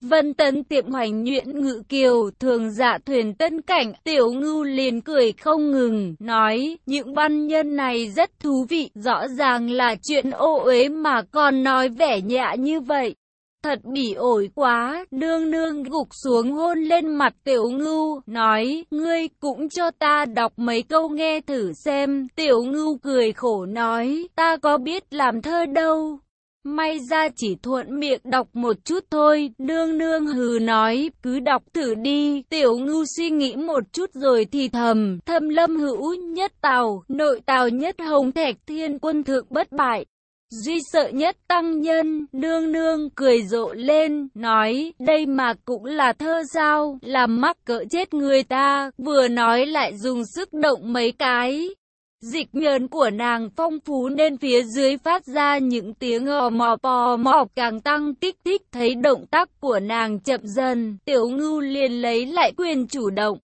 Vân tấn tiệm hoành nhuyễn ngự kiều, thường dạ thuyền tân cảnh, tiểu ngưu liền cười không ngừng, nói, những văn nhân này rất thú vị, rõ ràng là chuyện ô uế mà còn nói vẻ nhạ như vậy. Thật bỉ ổi quá, nương nương gục xuống hôn lên mặt tiểu ngưu, nói, ngươi cũng cho ta đọc mấy câu nghe thử xem, tiểu ngưu cười khổ nói, ta có biết làm thơ đâu. May ra chỉ thuận miệng đọc một chút thôi, nương nương hừ nói, cứ đọc thử đi, tiểu ngưu suy nghĩ một chút rồi thì thầm, thâm lâm hữu nhất tào, nội tào nhất hồng thạch thiên quân thượng bất bại. Duy sợ nhất tăng nhân, nương nương cười rộ lên, nói, đây mà cũng là thơ sao, làm mắc cỡ chết người ta, vừa nói lại dùng sức động mấy cái. Dịch nhờn của nàng phong phú nên phía dưới phát ra những tiếng ò mò pò mò càng tăng kích thích thấy động tác của nàng chậm dần. Tiểu ngưu liền lấy lại quyền chủ động.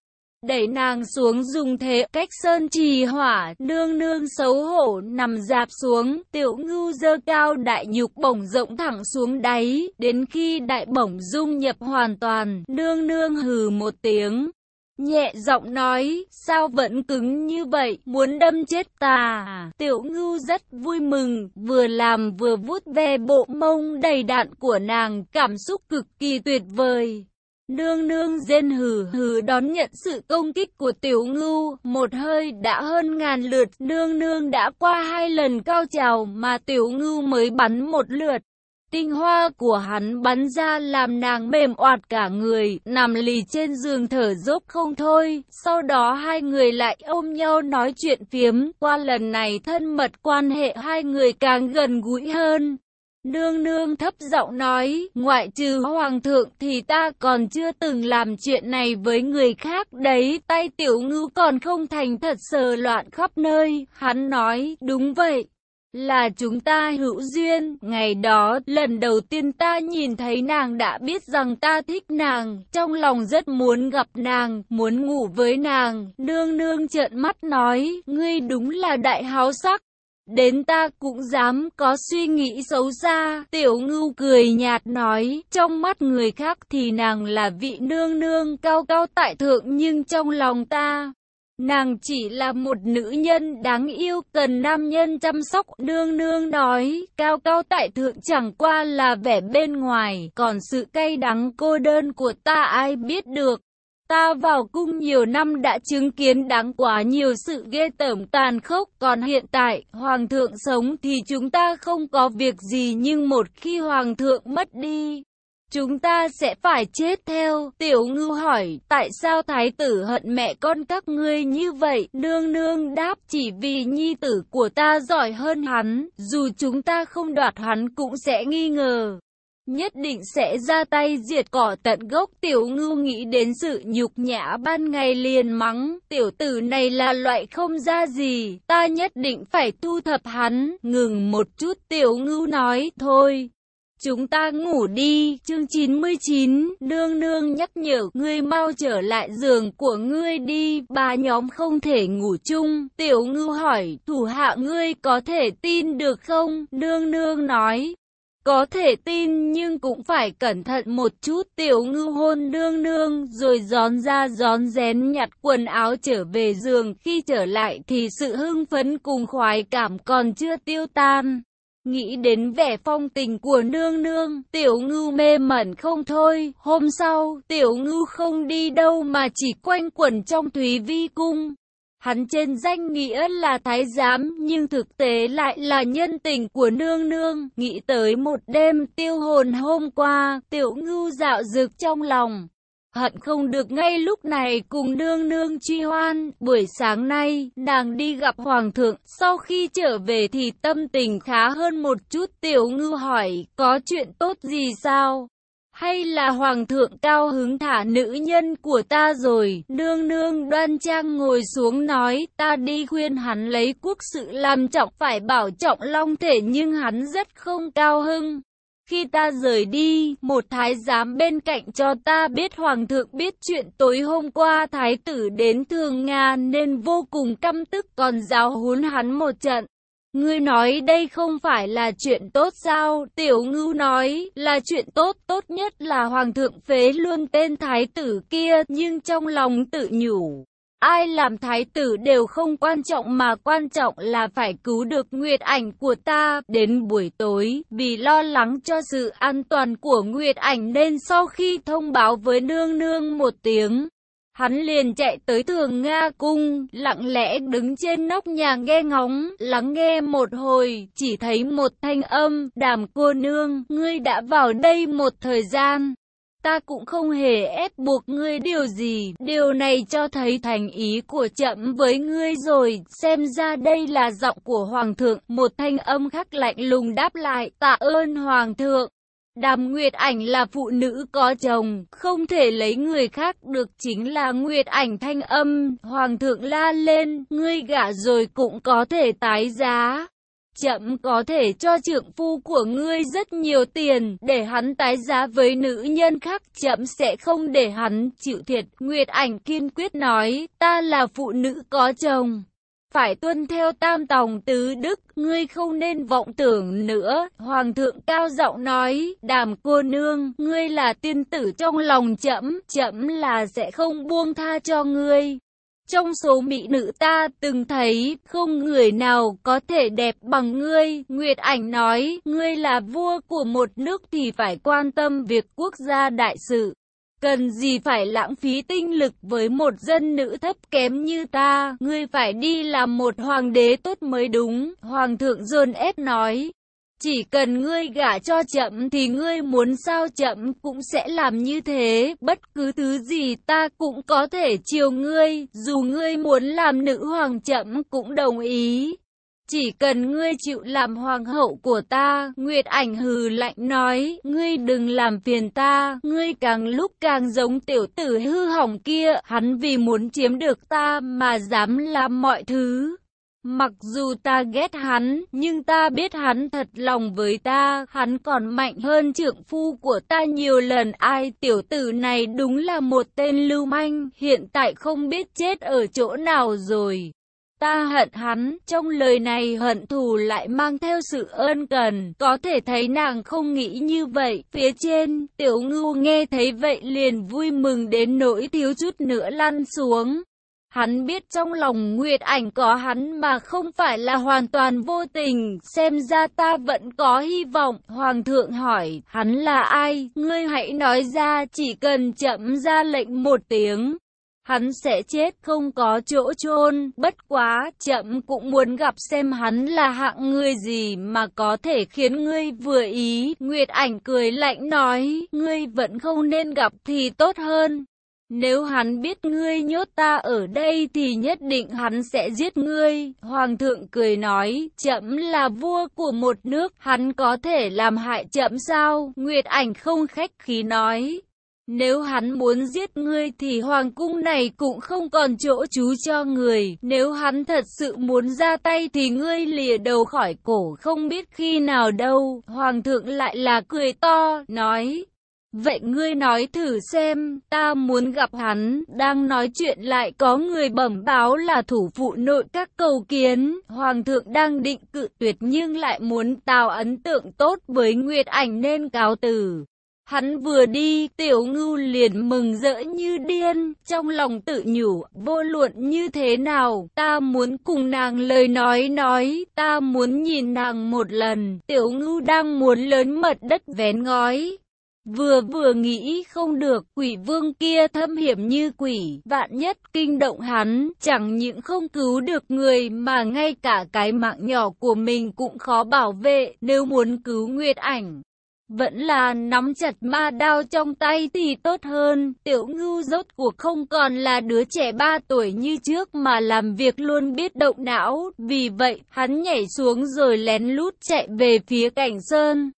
Đẩy nàng xuống dùng thế cách sơn trì hỏa, nương nương xấu hổ nằm dạp xuống, tiểu ngưu dơ cao đại nhục bổng rộng thẳng xuống đáy, đến khi đại bổng dung nhập hoàn toàn, nương nương hừ một tiếng, Nhẹ giọng nói, sao vẫn cứng như vậy, muốn đâm chết ta. À? Tiểu ngưu rất vui mừng, vừa làm vừa vuốt ve bộ mông đầy đạn của nàng, cảm xúc cực kỳ tuyệt vời. Nương nương rên hừ hừ đón nhận sự công kích của tiểu ngưu, một hơi đã hơn ngàn lượt, nương nương đã qua hai lần cao trào mà tiểu ngưu mới bắn một lượt. Tinh hoa của hắn bắn ra làm nàng mềm oạt cả người, nằm lì trên giường thở dốc không thôi. Sau đó hai người lại ôm nhau nói chuyện phiếm, qua lần này thân mật quan hệ hai người càng gần gũi hơn. Nương nương thấp giọng nói, ngoại trừ hoàng thượng thì ta còn chưa từng làm chuyện này với người khác đấy, tay tiểu ngư còn không thành thật sờ loạn khắp nơi. Hắn nói, đúng vậy, là chúng ta hữu duyên, ngày đó, lần đầu tiên ta nhìn thấy nàng đã biết rằng ta thích nàng, trong lòng rất muốn gặp nàng, muốn ngủ với nàng, nương nương trợn mắt nói, ngươi đúng là đại háo sắc. Đến ta cũng dám có suy nghĩ xấu xa, tiểu ngưu cười nhạt nói, trong mắt người khác thì nàng là vị nương nương cao cao tại thượng nhưng trong lòng ta, Nàng chỉ là một nữ nhân đáng yêu cần nam nhân chăm sóc nương nương nói, cao cao tại thượng chẳng qua là vẻ bên ngoài, còn sự cay đắng cô đơn của ta ai biết được. Ta vào cung nhiều năm đã chứng kiến đáng quá nhiều sự ghê tởm tàn khốc, còn hiện tại, Hoàng thượng sống thì chúng ta không có việc gì nhưng một khi Hoàng thượng mất đi, Chúng ta sẽ phải chết theo. Tiểu ngư hỏi, tại sao thái tử hận mẹ con các ngươi như vậy? Nương nương đáp chỉ vì nhi tử của ta giỏi hơn hắn, dù chúng ta không đoạt hắn cũng sẽ nghi ngờ. Nhất định sẽ ra tay diệt cỏ tận gốc tiểu ngư nghĩ đến sự nhục nhã ban ngày liền mắng, tiểu tử này là loại không ra gì, ta nhất định phải thu thập hắn, ngừng một chút tiểu ngư nói, thôi, Chúng ta ngủ đi, chương 99, đương nương nhắc nhở, ngươi mau trở lại giường của ngươi đi, ba nhóm không thể ngủ chung, tiểu ngư hỏi, thủ hạ ngươi có thể tin được không, đương nương nói. Có thể tin nhưng cũng phải cẩn thận một chút. Tiểu ngư hôn đương nương rồi gión ra gión rén nhặt quần áo trở về giường. Khi trở lại thì sự hưng phấn cùng khoái cảm còn chưa tiêu tan. Nghĩ đến vẻ phong tình của nương nương, tiểu ngư mê mẩn không thôi. Hôm sau, tiểu ngư không đi đâu mà chỉ quanh quẩn trong thúy vi cung. Hắn trên danh nghĩa là thái giám, nhưng thực tế lại là nhân tình của nương nương. Nghĩ tới một đêm tiêu hồn hôm qua, tiểu ngưu dạo dực trong lòng. Hận không được ngay lúc này cùng nương nương truy hoan. Buổi sáng nay, nàng đi gặp hoàng thượng. Sau khi trở về thì tâm tình khá hơn một chút. Tiểu ngư hỏi, có chuyện tốt gì sao? Hay là hoàng thượng cao hứng thả nữ nhân của ta rồi? Nương nương đoan trang ngồi xuống nói, ta đi khuyên hắn lấy quốc sự làm trọng phải bảo trọng long thể nhưng hắn rất không cao hưng. Khi ta rời đi, một thái giám bên cạnh cho ta biết hoàng thượng biết chuyện tối hôm qua thái tử đến thường Nga nên vô cùng căm tức còn giáo huấn hắn một trận. Ngươi nói đây không phải là chuyện tốt sao? Tiểu ngưu nói là chuyện tốt, tốt nhất là hoàng thượng phế luôn tên thái tử kia, nhưng trong lòng tự nhủ. Ai làm thái tử đều không quan trọng mà quan trọng là phải cứu được Nguyệt ảnh của ta. Đến buổi tối, vì lo lắng cho sự an toàn của Nguyệt ảnh nên sau khi thông báo với nương nương một tiếng, Hắn liền chạy tới thường Nga cung, lặng lẽ đứng trên nóc nhà nghe ngóng, lắng nghe một hồi, chỉ thấy một thanh âm, đàm cô nương, ngươi đã vào đây một thời gian. Ta cũng không hề ép buộc ngươi điều gì, điều này cho thấy thành ý của chậm với ngươi rồi, xem ra đây là giọng của Hoàng thượng, một thanh âm khắc lạnh lùng đáp lại, tạ ơn Hoàng thượng. Đàm Nguyệt Ảnh là phụ nữ có chồng, không thể lấy người khác được chính là Nguyệt Ảnh thanh âm, Hoàng thượng la lên, ngươi gả rồi cũng có thể tái giá. Chậm có thể cho trưởng phu của ngươi rất nhiều tiền, để hắn tái giá với nữ nhân khác, chậm sẽ không để hắn chịu thiệt. Nguyệt Ảnh kiên quyết nói, ta là phụ nữ có chồng phải tuân theo tam tòng tứ đức, ngươi không nên vọng tưởng nữa. Hoàng thượng cao giọng nói, đàm cô nương, ngươi là tiên tử trong lòng chậm, chậm là sẽ không buông tha cho ngươi. Trong số mỹ nữ ta từng thấy, không người nào có thể đẹp bằng ngươi. Nguyệt ảnh nói, ngươi là vua của một nước thì phải quan tâm việc quốc gia đại sự. Cần gì phải lãng phí tinh lực với một dân nữ thấp kém như ta, ngươi phải đi làm một hoàng đế tốt mới đúng, hoàng thượng dồn ép nói. Chỉ cần ngươi gả cho chậm thì ngươi muốn sao chậm cũng sẽ làm như thế, bất cứ thứ gì ta cũng có thể chiều ngươi, dù ngươi muốn làm nữ hoàng chậm cũng đồng ý. Chỉ cần ngươi chịu làm hoàng hậu của ta, Nguyệt ảnh hừ lạnh nói, ngươi đừng làm phiền ta, ngươi càng lúc càng giống tiểu tử hư hỏng kia, hắn vì muốn chiếm được ta mà dám làm mọi thứ. Mặc dù ta ghét hắn, nhưng ta biết hắn thật lòng với ta, hắn còn mạnh hơn trưởng phu của ta nhiều lần. Ai tiểu tử này đúng là một tên lưu manh, hiện tại không biết chết ở chỗ nào rồi. Ta hận hắn, trong lời này hận thù lại mang theo sự ơn cần, có thể thấy nàng không nghĩ như vậy. Phía trên, tiểu ngưu nghe thấy vậy liền vui mừng đến nỗi thiếu chút nữa lăn xuống. Hắn biết trong lòng Nguyệt ảnh có hắn mà không phải là hoàn toàn vô tình, xem ra ta vẫn có hy vọng. Hoàng thượng hỏi, hắn là ai? Ngươi hãy nói ra, chỉ cần chậm ra lệnh một tiếng hắn sẽ chết không có chỗ chôn bất quá, chậm cũng muốn gặp xem hắn là hạng người gì mà có thể khiến ngươi vừa ý. Nguyệt ảnh cười lạnh nói, ngươi vẫn không nên gặp thì tốt hơn. Nếu hắn biết ngươi nhốt ta ở đây thì nhất định hắn sẽ giết ngươi. Hoàng thượng cười nói, chậm là vua của một nước, hắn có thể làm hại chậm sao? Nguyệt ảnh không khách khí nói, nếu hắn muốn giết ngươi thì hoàng cung này cũng không còn chỗ trú cho người. Nếu hắn thật sự muốn ra tay thì ngươi lìa đầu khỏi cổ không biết khi nào đâu. Hoàng thượng lại là cười to, nói. Vậy ngươi nói thử xem, ta muốn gặp hắn, đang nói chuyện lại có người bẩm báo là thủ phụ nội các cầu kiến, hoàng thượng đang định cự tuyệt nhưng lại muốn tạo ấn tượng tốt với Nguyệt ảnh nên cáo từ. Hắn vừa đi, tiểu ngưu liền mừng rỡ như điên, trong lòng tự nhủ, vô luận như thế nào, ta muốn cùng nàng lời nói nói, ta muốn nhìn nàng một lần, tiểu ngưu đang muốn lớn mật đất vén ngói. Vừa vừa nghĩ không được, quỷ vương kia thâm hiểm như quỷ, vạn nhất kinh động hắn, chẳng những không cứu được người mà ngay cả cái mạng nhỏ của mình cũng khó bảo vệ, nếu muốn cứu Nguyệt ảnh. Vẫn là nắm chặt ma đao trong tay thì tốt hơn, tiểu ngưu rốt cuộc không còn là đứa trẻ ba tuổi như trước mà làm việc luôn biết động não, vì vậy hắn nhảy xuống rồi lén lút chạy về phía cảnh sơn.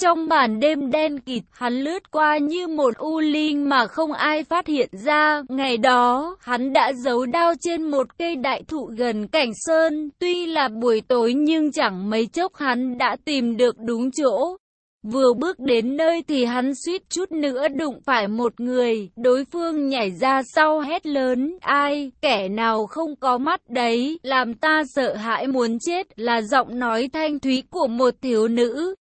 Trong màn đêm đen kịt, hắn lướt qua như một u linh mà không ai phát hiện ra. Ngày đó, hắn đã giấu đao trên một cây đại thụ gần cảnh sơn. Tuy là buổi tối nhưng chẳng mấy chốc hắn đã tìm được đúng chỗ. Vừa bước đến nơi thì hắn suýt chút nữa đụng phải một người, đối phương nhảy ra sau hét lớn, ai, kẻ nào không có mắt đấy, làm ta sợ hãi muốn chết, là giọng nói thanh thúy của một thiếu nữ.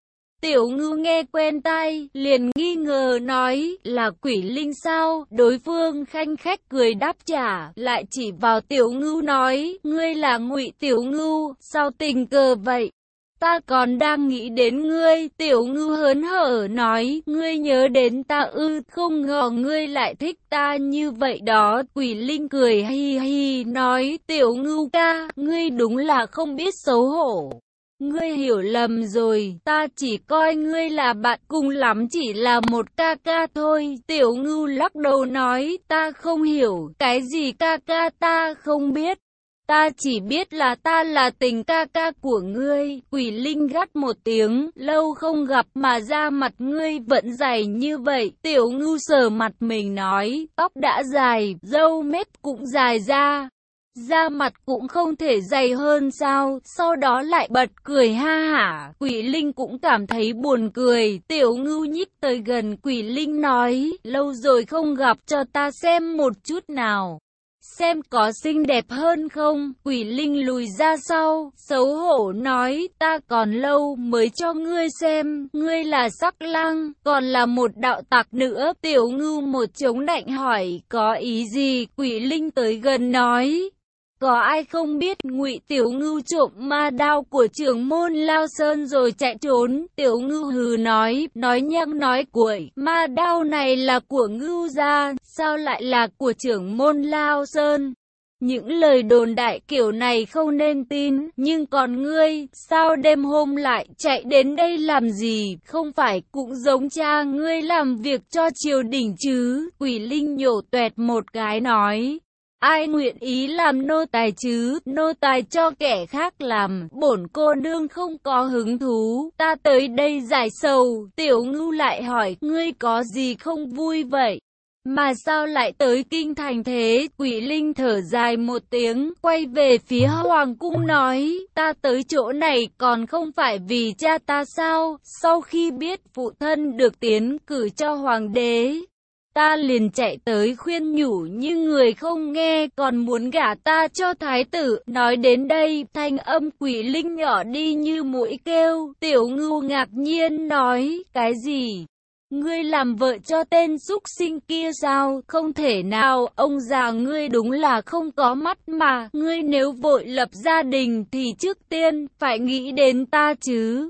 Tiểu ngư nghe quen tai, liền nghi ngờ nói là quỷ linh sao, đối phương khanh khách cười đáp trả, lại chỉ vào tiểu ngư nói, ngươi là ngụy tiểu ngư, sao tình cờ vậy? Ta còn đang nghĩ đến ngươi, tiểu ngư hớn hở nói, ngươi nhớ đến ta ư, không ngờ ngươi lại thích ta như vậy đó. Quỷ linh cười hi hi nói, tiểu ngư ca, ngươi đúng là không biết xấu hổ. Ngươi hiểu lầm rồi, ta chỉ coi ngươi là bạn cùng lắm chỉ là một ca ca thôi. Tiểu ngư lắc đầu nói, ta không hiểu, cái gì ca ca ta không biết. Ta chỉ biết là ta là tình ca ca của ngươi, quỷ linh gắt một tiếng, lâu không gặp mà da mặt ngươi vẫn dày như vậy, tiểu ngưu sờ mặt mình nói, tóc đã dài, dâu mép cũng dài ra, da mặt cũng không thể dày hơn sao, sau đó lại bật cười ha hả, quỷ linh cũng cảm thấy buồn cười, tiểu ngưu nhích tới gần quỷ linh nói, lâu rồi không gặp cho ta xem một chút nào xem có xinh đẹp hơn không? Quỷ linh lùi ra sau, xấu hổ nói, ta còn lâu mới cho ngươi xem, ngươi là sắc lang, còn là một đạo tặc nữa. Tiểu ngưu một chống đạnh hỏi, có ý gì? Quỷ linh tới gần nói, có ai không biết ngụy tiểu ngưu trộm ma đao của trưởng môn lao sơn rồi chạy trốn? Tiểu ngưu hừ nói nói nhăng nói cuội ma đao này là của ngưu gia sao lại là của trưởng môn lao sơn? Những lời đồn đại kiểu này không nên tin, nhưng còn ngươi, sao đêm hôm lại chạy đến đây làm gì, không phải cũng giống cha ngươi làm việc cho triều đình chứ, quỷ linh nhổ tuẹt một cái nói. Ai nguyện ý làm nô tài chứ, nô tài cho kẻ khác làm, bổn cô nương không có hứng thú, ta tới đây giải sầu, tiểu ngưu lại hỏi, ngươi có gì không vui vậy? Mà sao lại tới kinh thành thế? Quỷ linh thở dài một tiếng, quay về phía hoàng cung nói, ta tới chỗ này còn không phải vì cha ta sao? Sau khi biết phụ thân được tiến cử cho hoàng đế, Ta liền chạy tới khuyên nhủ nhưng người không nghe còn muốn gả ta cho thái tử. Nói đến đây, thanh âm quỷ linh nhỏ đi như mũi kêu. Tiểu ngưu ngạc nhiên nói, cái gì? Ngươi làm vợ cho tên súc sinh kia sao? Không thể nào, ông già ngươi đúng là không có mắt mà. Ngươi nếu vội lập gia đình thì trước tiên phải nghĩ đến ta chứ.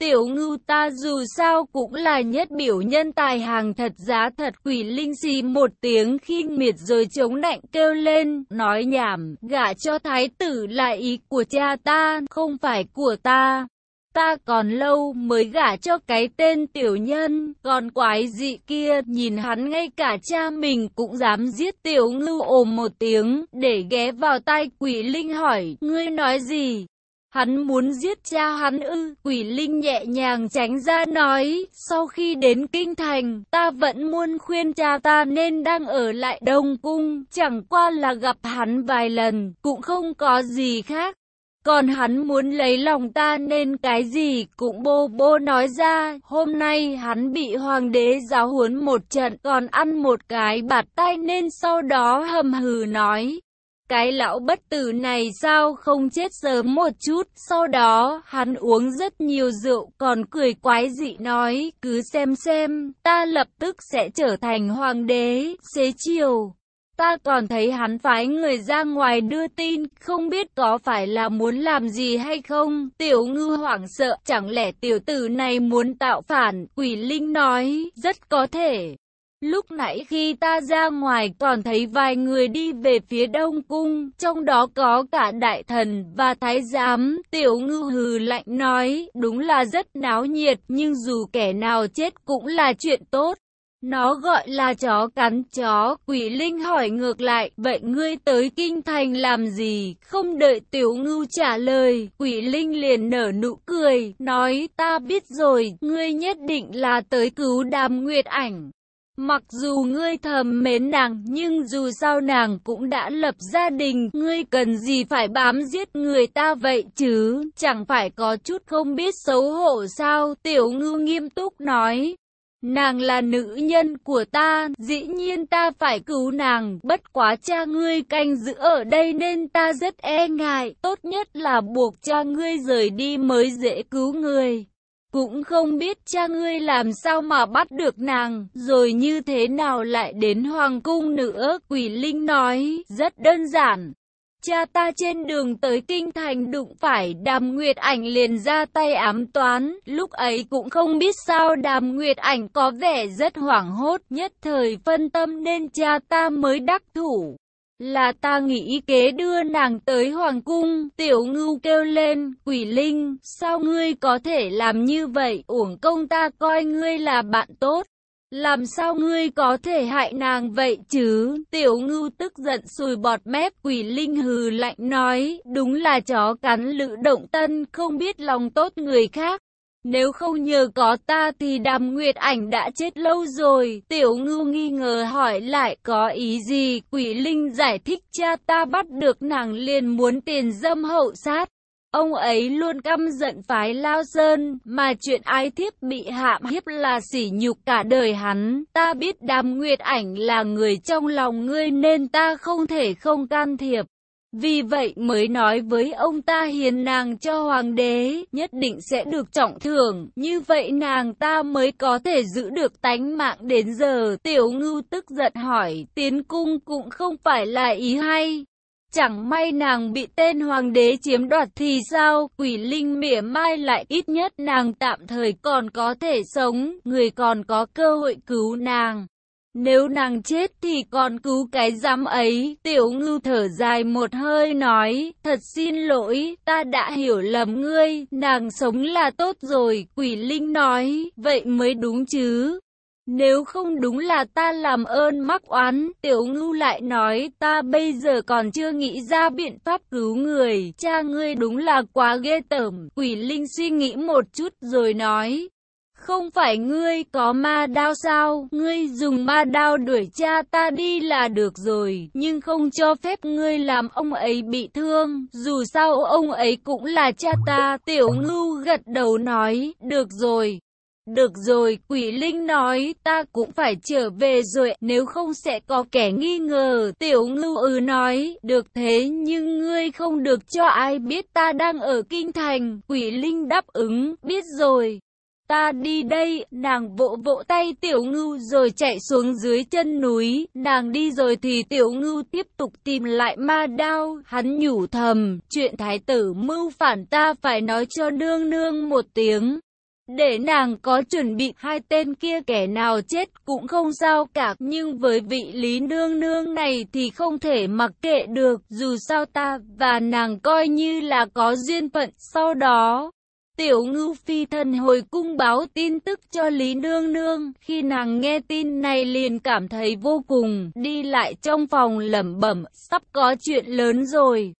Tiểu ngưu ta dù sao cũng là nhất biểu nhân tài hàng thật giá thật quỷ linh xì một tiếng khinh miệt rồi chống nạnh kêu lên, nói nhảm, gả cho thái tử là ý của cha ta, không phải của ta. Ta còn lâu mới gả cho cái tên tiểu nhân, còn quái dị kia, nhìn hắn ngay cả cha mình cũng dám giết tiểu ngưu ồm một tiếng, để ghé vào tai quỷ linh hỏi, ngươi nói gì? Hắn muốn giết cha hắn ư, quỷ linh nhẹ nhàng tránh ra nói, sau khi đến kinh thành, ta vẫn muốn khuyên cha ta nên đang ở lại Đông Cung, chẳng qua là gặp hắn vài lần, cũng không có gì khác. Còn hắn muốn lấy lòng ta nên cái gì cũng bô bô nói ra, hôm nay hắn bị hoàng đế giáo huấn một trận còn ăn một cái bạt tay nên sau đó hầm hừ nói. Cái lão bất tử này sao không chết sớm một chút, sau đó hắn uống rất nhiều rượu còn cười quái dị nói, cứ xem xem, ta lập tức sẽ trở thành hoàng đế, xế chiều. Ta còn thấy hắn phái người ra ngoài đưa tin, không biết có phải là muốn làm gì hay không. Tiểu ngư hoảng sợ, chẳng lẽ tiểu tử này muốn tạo phản, quỷ linh nói, rất có thể. Lúc nãy khi ta ra ngoài còn thấy vài người đi về phía đông cung, trong đó có cả đại thần và thái giám. Tiểu ngư hừ lạnh nói, đúng là rất náo nhiệt, nhưng dù kẻ nào chết cũng là chuyện tốt. Nó gọi là chó cắn chó, quỷ linh hỏi ngược lại, vậy ngươi tới kinh thành làm gì? Không đợi tiểu ngưu trả lời, quỷ linh liền nở nụ cười, nói ta biết rồi, ngươi nhất định là tới cứu đàm nguyệt ảnh. Mặc dù ngươi thầm mến nàng, nhưng dù sao nàng cũng đã lập gia đình, ngươi cần gì phải bám giết người ta vậy chứ, chẳng phải có chút không biết xấu hổ sao, tiểu ngư nghiêm túc nói. Nàng là nữ nhân của ta, dĩ nhiên ta phải cứu nàng, bất quá cha ngươi canh giữ ở đây nên ta rất e ngại, tốt nhất là buộc cha ngươi rời đi mới dễ cứu người. Cũng không biết cha ngươi làm sao mà bắt được nàng, rồi như thế nào lại đến hoàng cung nữa, quỷ linh nói, rất đơn giản. Cha ta trên đường tới kinh thành đụng phải đàm nguyệt ảnh liền ra tay ám toán, lúc ấy cũng không biết sao đàm nguyệt ảnh có vẻ rất hoảng hốt, nhất thời phân tâm nên cha ta mới đắc thủ. Là ta nghĩ kế đưa nàng tới hoàng cung, tiểu ngưu kêu lên, quỷ linh, sao ngươi có thể làm như vậy, uổng công ta coi ngươi là bạn tốt. Làm sao ngươi có thể hại nàng vậy chứ? Tiểu ngưu tức giận sùi bọt mép quỷ linh hừ lạnh nói, đúng là chó cắn lự động tân không biết lòng tốt người khác. Nếu không nhờ có ta thì đàm nguyệt ảnh đã chết lâu rồi. Tiểu ngưu nghi ngờ hỏi lại có ý gì. Quỷ linh giải thích cha ta bắt được nàng liền muốn tiền dâm hậu sát. Ông ấy luôn căm giận phái Lao Sơn, mà chuyện ái thiếp bị hạm hiếp là sỉ nhục cả đời hắn. Ta biết đàm nguyệt ảnh là người trong lòng ngươi nên ta không thể không can thiệp. Vì vậy mới nói với ông ta hiền nàng cho hoàng đế, nhất định sẽ được trọng thưởng, như vậy nàng ta mới có thể giữ được tánh mạng đến giờ. Tiểu ngưu tức giận hỏi, tiến cung cũng không phải là ý hay. Chẳng may nàng bị tên hoàng đế chiếm đoạt thì sao, quỷ linh mỉa mai lại ít nhất nàng tạm thời còn có thể sống, người còn có cơ hội cứu nàng. Nếu nàng chết thì còn cứu cái giám ấy, tiểu ngưu thở dài một hơi nói, thật xin lỗi, ta đã hiểu lầm ngươi, nàng sống là tốt rồi, quỷ linh nói, vậy mới đúng chứ. Nếu không đúng là ta làm ơn mắc oán, tiểu ngưu lại nói. Ta bây giờ còn chưa nghĩ ra biện pháp cứu người, cha ngươi đúng là quá ghê tởm, quỷ linh suy nghĩ một chút rồi nói. Không phải ngươi có ma đao sao, ngươi dùng ma đao đuổi cha ta đi là được rồi, nhưng không cho phép ngươi làm ông ấy bị thương, dù sao ông ấy cũng là cha ta, tiểu ngưu gật đầu nói, được rồi. Được rồi, quỷ linh nói, ta cũng phải trở về rồi, nếu không sẽ có kẻ nghi ngờ. Tiểu ngưu ừ nói, được thế nhưng ngươi không được cho ai biết ta đang ở kinh thành. Quỷ linh đáp ứng, biết rồi. Ta đi đây, nàng vỗ vỗ tay tiểu ngưu rồi chạy xuống dưới chân núi, nàng đi rồi thì tiểu ngưu tiếp tục tìm lại ma đao, hắn nhủ thầm, chuyện thái tử mưu phản ta phải nói cho nương nương một tiếng. Để nàng có chuẩn bị hai tên kia kẻ nào chết cũng không sao cả. Nhưng với vị lý nương nương này thì không thể mặc kệ được. Dù sao ta và nàng coi như là có duyên phận. Sau đó Tiểu ngưu phi thần hồi cung báo tin tức cho Lý Nương Nương, khi nàng nghe tin này liền cảm thấy vô cùng, đi lại trong phòng lẩm bẩm, sắp có chuyện lớn rồi.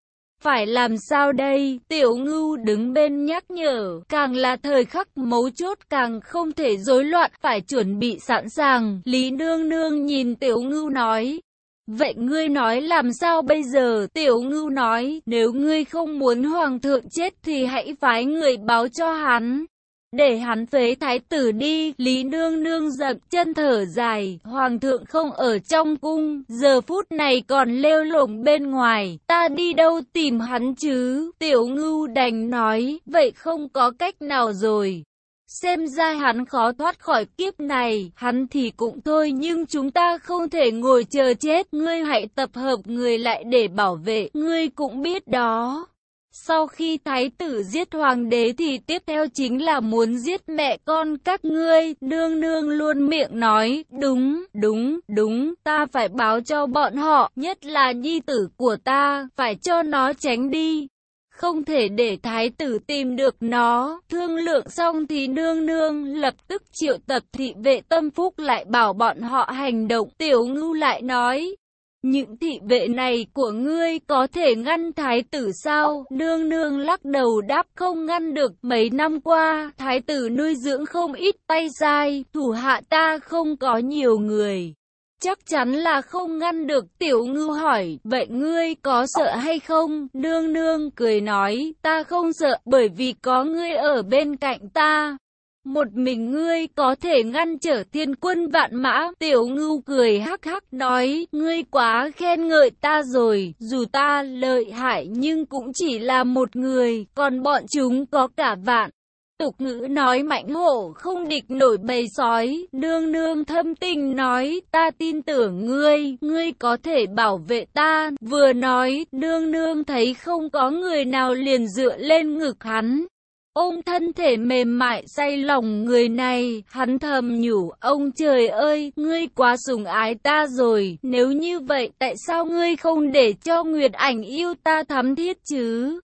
Phải làm sao đây? Tiểu ngưu đứng bên nhắc nhở, càng là thời khắc mấu chốt càng không thể rối loạn, phải chuẩn bị sẵn sàng. Lý nương nương nhìn tiểu ngưu nói, Vậy ngươi nói làm sao bây giờ? Tiểu ngưu nói, nếu ngươi không muốn hoàng thượng chết thì hãy phái người báo cho hắn. Để hắn phế thái tử đi, Lý Nương Nương giật chân thở dài, Hoàng thượng không ở trong cung, giờ phút này còn lêu lổng bên ngoài, ta đi đâu tìm hắn chứ, tiểu ngưu đành nói, vậy không có cách nào rồi xem ra hắn khó thoát khỏi kiếp này, hắn thì cũng thôi nhưng chúng ta không thể ngồi chờ chết, ngươi hãy tập hợp người lại để bảo vệ, ngươi cũng biết đó. Sau khi thái tử giết hoàng đế thì tiếp theo chính là muốn giết mẹ con các ngươi. Nương nương luôn miệng nói, đúng, đúng, đúng, ta phải báo cho bọn họ, nhất là nhi tử của ta, phải cho nó tránh đi. Không thể để thái tử tìm được nó. Thương lượng xong thì nương nương lập tức triệu tập thị vệ tâm phúc lại bảo bọn họ hành động. Tiểu ngưu lại nói, những thị vệ này của ngươi có thể ngăn thái tử sao? Nương nương lắc đầu đáp không ngăn được. Mấy năm qua, thái tử nuôi dưỡng không ít tay dài, thủ hạ ta không có nhiều người. Chắc chắn là không ngăn được tiểu ngư hỏi, vậy ngươi có sợ hay không? Nương nương cười nói, ta không sợ bởi vì có ngươi ở bên cạnh ta. Một mình ngươi có thể ngăn trở thiên quân vạn mã. Tiểu ngưu cười hắc hắc nói, ngươi quá khen ngợi ta rồi, dù ta lợi hại nhưng cũng chỉ là một người, còn bọn chúng có cả vạn. Tục ngữ nói mạnh hổ không địch nổi bầy sói, nương nương thâm tình nói, ta tin tưởng ngươi, ngươi có thể bảo vệ ta, vừa nói, nương nương thấy không có người nào liền dựa lên ngực hắn. Ôm thân thể mềm mại say lòng người này, hắn thầm nhủ, ông trời ơi, ngươi quá sủng ái ta rồi, nếu như vậy tại sao ngươi không để cho Nguyệt ảnh yêu ta thắm thiết chứ?